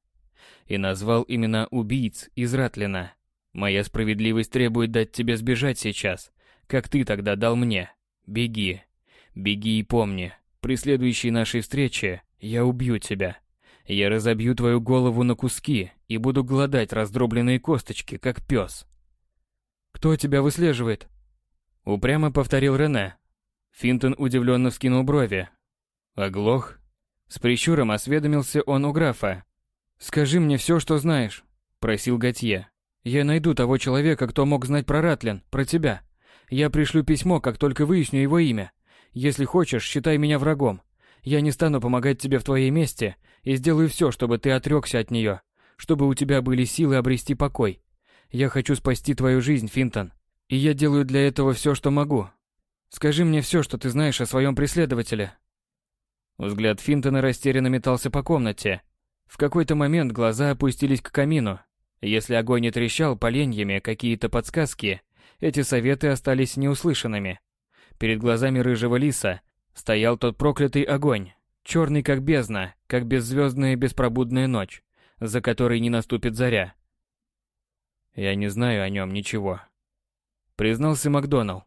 И назвал имена убийц из Ратлина. «Моя справедливость требует дать тебе сбежать сейчас, как ты тогда дал мне. Беги, беги и помни, при следующей нашей встрече я убью тебя. Я разобью твою голову на куски и буду гладать раздробленные косточки, как пес. Кто тебя выслеживает? Упрямо повторил Рене. Финтон удивленно вскинул брови. Оглох? С прищуром осведомился он у графа. «Скажи мне все, что знаешь», — просил Готье. «Я найду того человека, кто мог знать про Ратлин, про тебя. Я пришлю письмо, как только выясню его имя. Если хочешь, считай меня врагом. Я не стану помогать тебе в твоей мести и сделаю все, чтобы ты отрекся от нее, чтобы у тебя были силы обрести покой. Я хочу спасти твою жизнь, Финтон, и я делаю для этого все, что могу. Скажи мне все, что ты знаешь о своем преследователе». Взгляд Финтона растерянно метался по комнате. В какой-то момент глаза опустились к камину. Если огонь не трещал поленьями какие-то подсказки, эти советы остались неуслышанными. Перед глазами рыжего лиса Стоял тот проклятый огонь, черный как бездна, как беззвездная беспробудная ночь, за которой не наступит заря. Я не знаю о нем ничего. Признался Макдоналл.